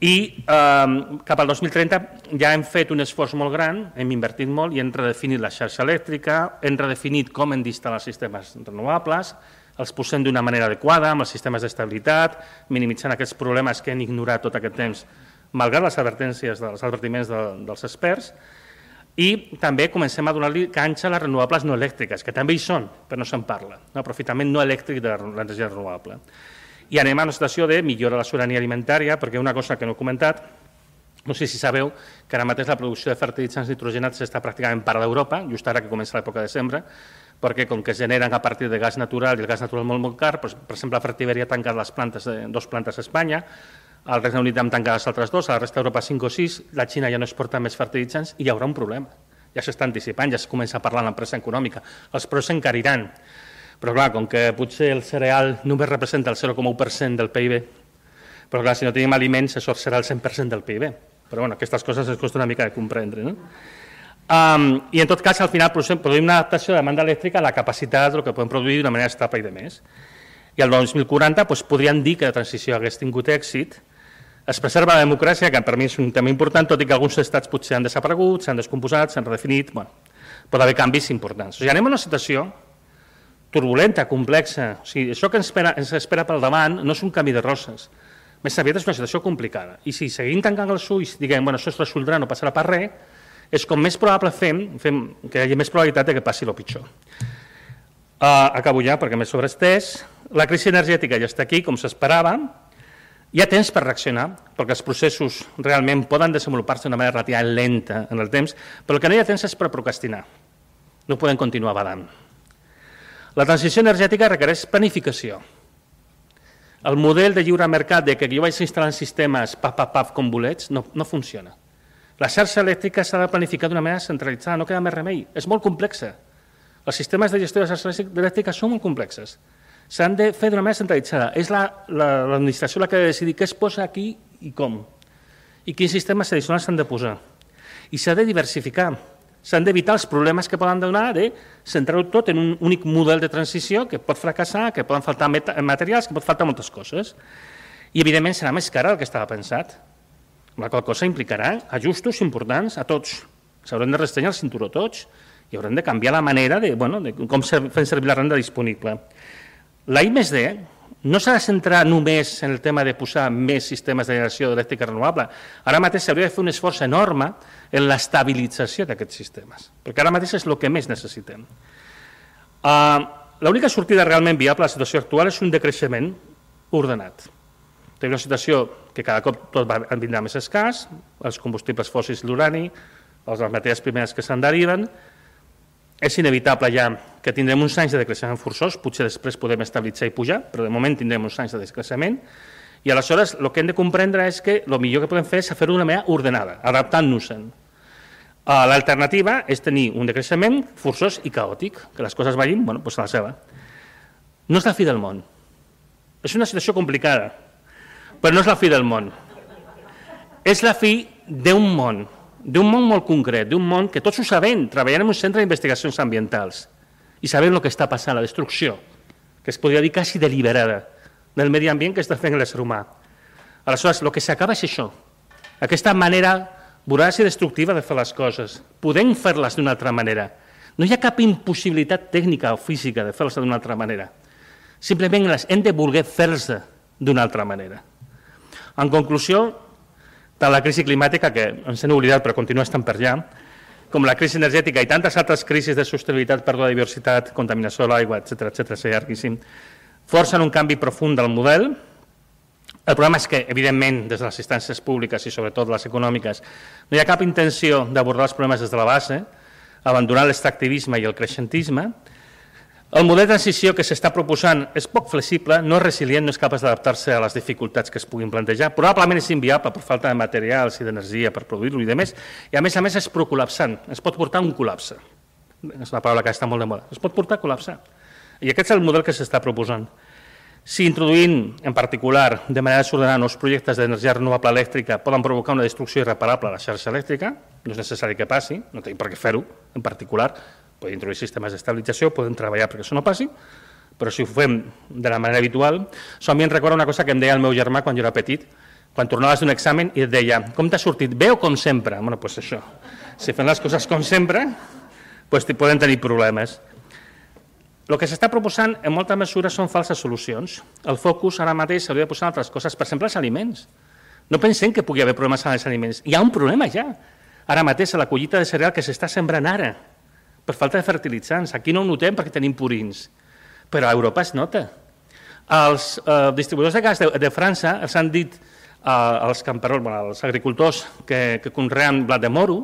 Speaker 1: i eh, cap al 2030 ja hem fet un esforç molt gran, hem invertit molt i hem redefinit la xarxa elèctrica, hem redefinit com hem d'instal·lar sistemes renovables, els posem d'una manera adequada, amb els sistemes d'estabilitat, minimitzant aquests problemes que hem ignorat tot aquest temps, malgrat les advertències dels advertiments de, dels experts, i també comencem a donar-li canxa a les renovables no elèctriques, que també hi són, però no se'n parla, no? aprofitament no elèctric de l'energia renovable. I anem a una situació de millora de la sobirania alimentària, perquè una cosa que no he comentat, no sé si sabeu que ara mateix la producció de fertilitzants nitrogenats està pràcticament part d'Europa, just ara que comença l'època de sembra, perquè com que es generen a partir de gas natural i el gas natural molt, molt car, doncs, per exemple, la Fertiberia ha tancat les plantes dos plantes a Espanya, al Regne Unit han tancat les altres dos, a la resta d'Europa 5 o 6, la Xina ja no exporta més fertilitzants i hi haurà un problema. Ja s'està anticipant, ja es comença a parlar en l'empresa econòmica. Els preus s'encariran. Però clar, com que potser el cereal només representa el 0,1% del PIB, però clar, si no tenim aliments, això serà el 100% del PIB. Però bueno, aquestes coses es costa una mica de comprendre. No? Um, I en tot cas, al final produïm una adaptació de demanda elèctrica a la capacitat del que podem produir d'una manera estable i de més. I el 2040 doncs, podríem dir que la transició hagués tingut èxit, es preserva la democràcia, que per mi és un tema important, tot i que alguns estats potser han desaparegut, s'han descomposat, s'han redefinit, bueno, pot haver canvis importants. O sigui, anem a una situació turbulenta, complexa. O sigui, això que ens espera, ens espera pel davant no és un camí de roses. Més aviat és una situació complicada. I si seguim tancant els ulls, diguem, bueno, això es resoldrà, no passarà per res, és com més probable fem, fem que hi hagi més probabilitat de que passi el pitjor. Uh, acabo ja, perquè m'he sobreestès. La crisi energètica ja està aquí, com s'esperava. Hi ha temps per reaccionar, perquè els processos realment poden desenvolupar-se d'una manera relativament lenta en el temps, però el que no hi ha temps és per procrastinar. No podem continuar badant. La transició energètica requereix planificació. El model de lliure mercat de que jo vaig instal·lant sistemes paf, paf, paf, com bolets, no, no funciona. La xarxa elèctrica s'ha de planificar d'una manera centralitzada, no queda més remei, és molt complexa. Els sistemes de gestió de les xarxes elèctriques són molt complexes. S'han de fer d'una manera centralitzada. És l'administració la, la, la que ha de decidir què es posa aquí i com, i quins sistemes addicionals s'han de posar. I s'ha de diversificar, s'han d'evitar els problemes que poden donar de centrar-ho tot en un únic model de transició que pot fracassar, que poden faltar materials, que pot faltar moltes coses. I, evidentment, serà més cara del que estava pensat, la qual cosa implicarà ajustos importants a tots. S'hauran de restrenyar el cinturó tots i haurem de canviar la manera de, bueno, de com fem servir la renda disponible. La I més D no s'ha de centrar només en el tema de posar més sistemes de generació elèctrica renovable. Ara mateix s'hauria de fer un esforç enorme en l'estabilització d'aquests sistemes, perquè ara mateix és el que més necessitem. Uh, L'única sortida realment viable a la situació actual és un decreixement ordenat. Tenim una situació que cada cop tot va, vindrà més escàs, els combustibles fòssils, l'urani, les matèries primeres que se'n deriven, és inevitable ja que tindrem uns anys de decreixement forçós, potser després podem estabilitzar i pujar, però de moment tindrem uns anys de decreixement, i aleshores el que hem de comprendre és que el millor que podem fer és fer-ho d'una manera ordenada, adaptant-nos-en. L'alternativa és tenir un decreixement forçós i caòtic, que les coses vagin bueno, doncs a la seva. No és la fi del món. És una situació complicada, però no és la fi del món. És la fi d'un món, d'un món molt concret, d'un món que tots ho sabem, treballant en un centre d'investigacions ambientals i sabem el que està passant, la destrucció, que es podria dir quasi deliberada, del medi ambient que està fent l'ésser humà. Aleshores, el que s'acaba és això, aquesta manera voraç i destructiva de fer les coses. Podem fer-les d'una altra manera. No hi ha cap impossibilitat tècnica o física de fer-les d'una altra manera. Simplement les hem de voler fer-les d'una altra manera. En conclusió, tant la crisi climàtica, que ens hem oblidat però continua estant per allà, com la crisi energètica i tantes altres crisis de sostenibilitat, pèrdua de diversitat, contaminació de l'aigua, etc etc, és llarguíssim, forcen un canvi profund del model. El problema és que, evidentment, des de les instàncies públiques i sobretot les econòmiques, no hi ha cap intenció d'abordar els problemes des de la base, abandonar l'extractivisme i el creixentisme, el model de transició que s'està proposant és poc flexible, no és resilient, no és capaç d'adaptar-se a les dificultats que es puguin plantejar, probablement és inviable per falta de materials i d'energia per produir-lo i de més, i a més a més és procol·lapsant, es pot portar un col·lapse. És una paraula que està molt de moda. Es pot portar a col·lapsar. I aquest és el model que s'està proposant. Si introduint, en particular, de manera desordenada, nous projectes d'energia renovable elèctrica poden provocar una destrucció irreparable a la xarxa elèctrica, no és necessari que passi, no tenim per què fer-ho, en particular, podem introduir sistemes d'estabilització, podem treballar perquè això no passi, però si ho fem de la manera habitual... Això a mi em recorda una cosa que em deia el meu germà quan jo era petit, quan tornaves d'un examen i et deia com t'ha sortit, bé o com sempre? Bueno, doncs això. Si fem les coses com sempre, doncs podem tenir problemes. El que s'està proposant en molta mesura són falses solucions. El focus ara mateix s'hauria de posar en altres coses, per exemple, els aliments. No pensem que pugui haver problemes amb els aliments. Hi ha un problema ja. Ara mateix a la collita de cereal que s'està sembrant ara per falta de fertilitzants. Aquí no ho notem perquè tenim purins, però a Europa es nota. Els eh, distribuïdors de gas de, de França els han dit eh, als, camperols, bueno, als agricultors que, que conreen blat de moro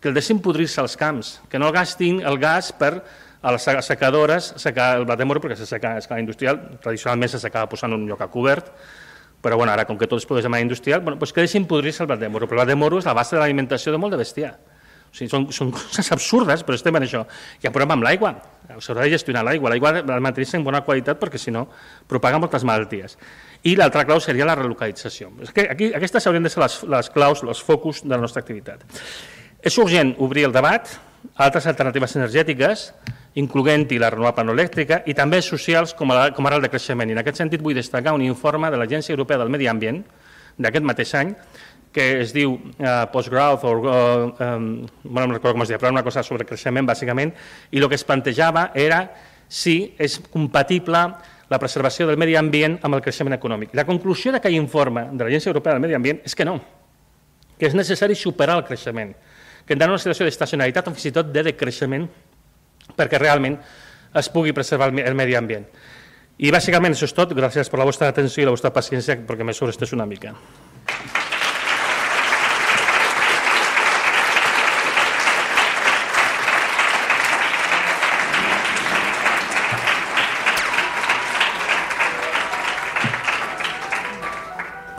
Speaker 1: que el deixin podrir-se als camps, que no gastin el gas per a les secadores secar el blat de moro perquè se seca a escala industrial, tradicionalment se posant un lloc a cobert, però bueno, ara com que tot es produeix de manera industrial, bueno, doncs que deixin podrir-se el blat de moro, però el blat de moro és la base de l'alimentació de molt de bestiar. O sigui, són, són coses absurdes, però estem en això. Hi ha problema amb l'aigua, s'haurà de gestionar l'aigua. L'aigua de mantenir-se en bona qualitat perquè, si no, propaga moltes malalties. I l'altra clau seria la relocalització. És que aquí, aquestes haurien de ser les, les claus, els focus de la nostra activitat. És urgent obrir el debat a altres alternatives energètiques, incloent-hi la renovable no elèctrica, i també socials com, a, com ara el de creixement. I en aquest sentit vull destacar un informe de l'Agència Europea del Medi Ambient d'aquest mateix any, que es diu uh, postgrowth, o uh, um, bueno, no recordo com es diu, però una cosa sobre creixement, bàsicament, i el que es plantejava era si és compatible la preservació del medi ambient amb el creixement econòmic. La conclusió d'aquell informe de l'Agència Europea del Medi Ambient és que no, que és necessari superar el creixement, que hem d'anar una situació d'estacionalitat o fins i tot de decreixement perquè realment es pugui preservar el medi ambient. I bàsicament això és tot. Gràcies per la vostra atenció i la vostra paciència perquè m'he sobreestès una mica.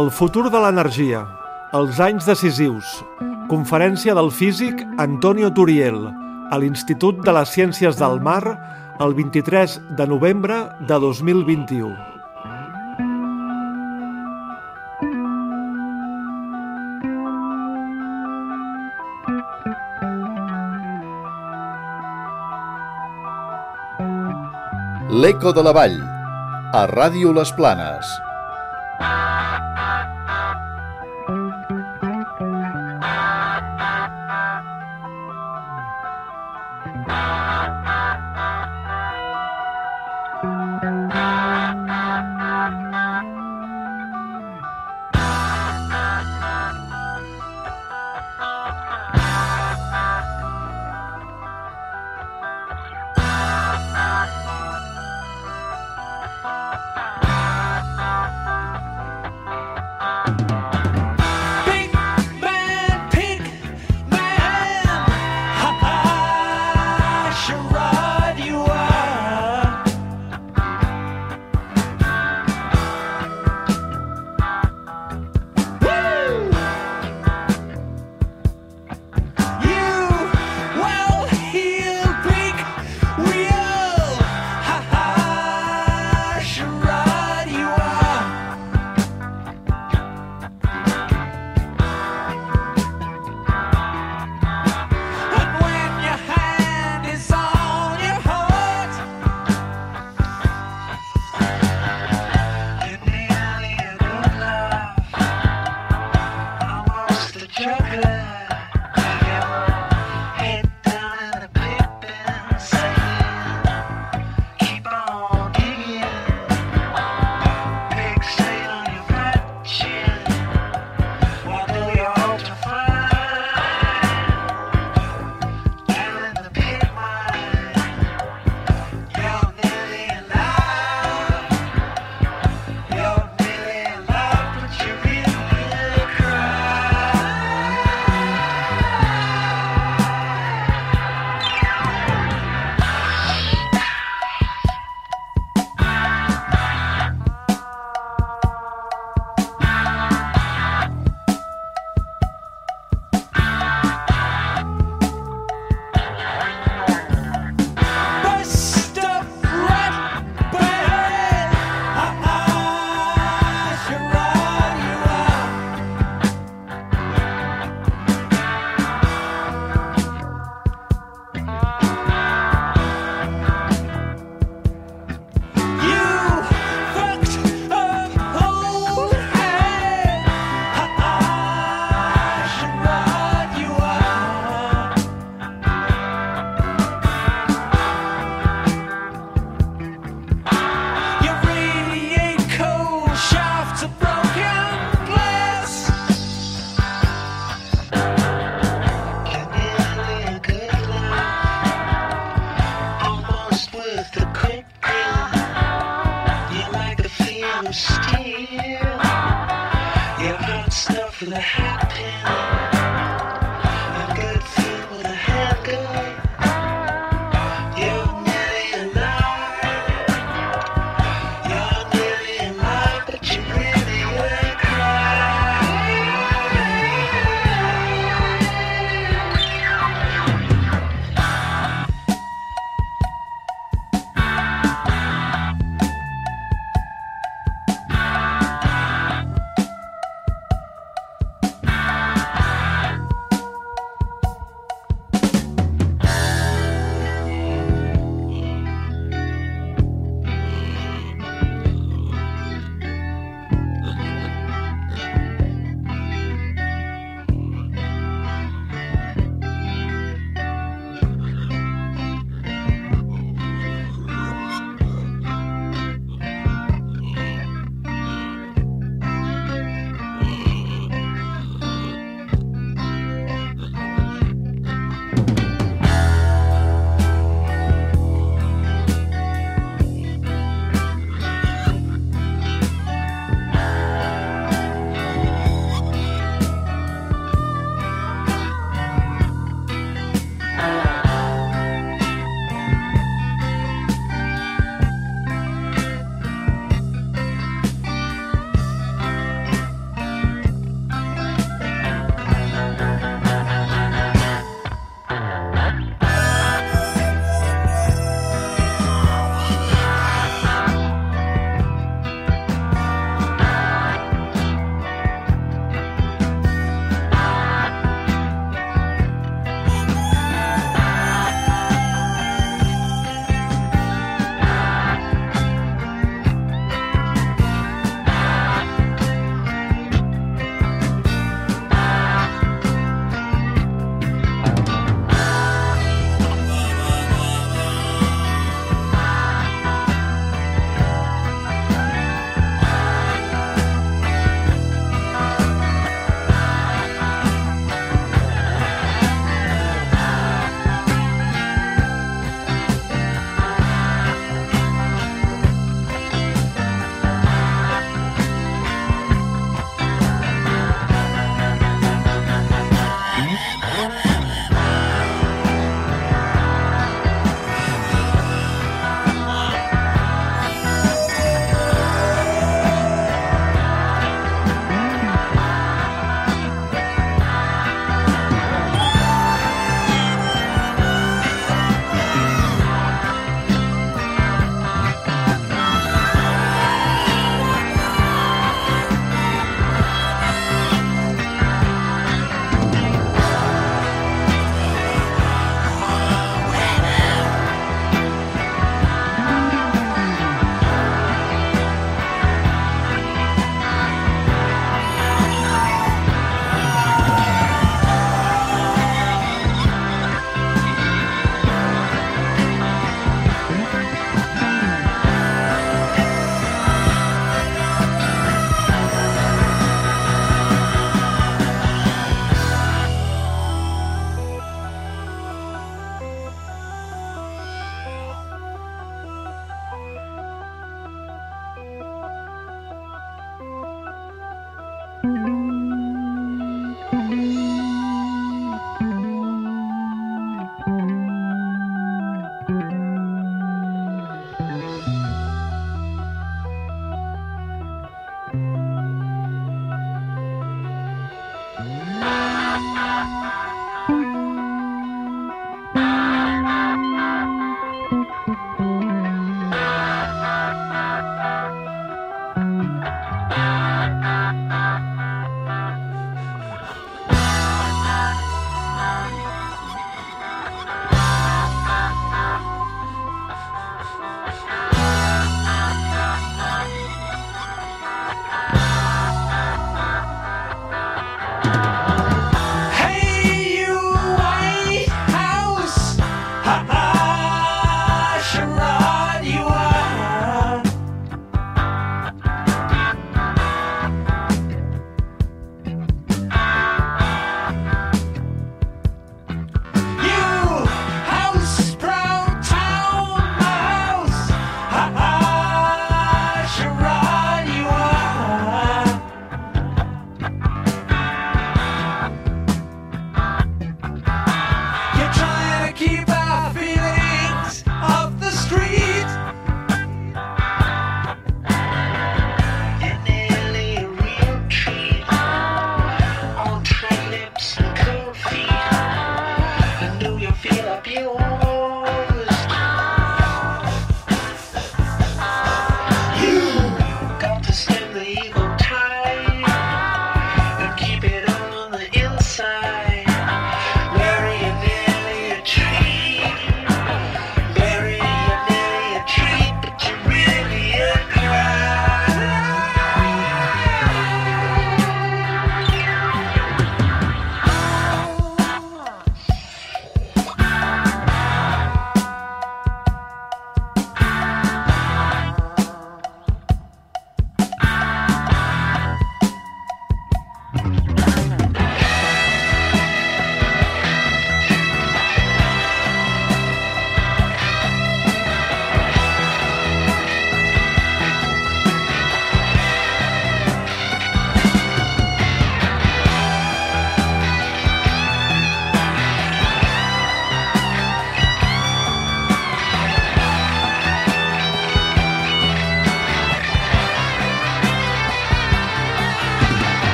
Speaker 2: El futur de l'energia. Els anys decisius. Conferència del físic Antonio Turiel a l'Institut de les Ciències del Mar el 23 de novembre de 2021.
Speaker 5: L'Eco de la Vall, a Ràdio Les Planes.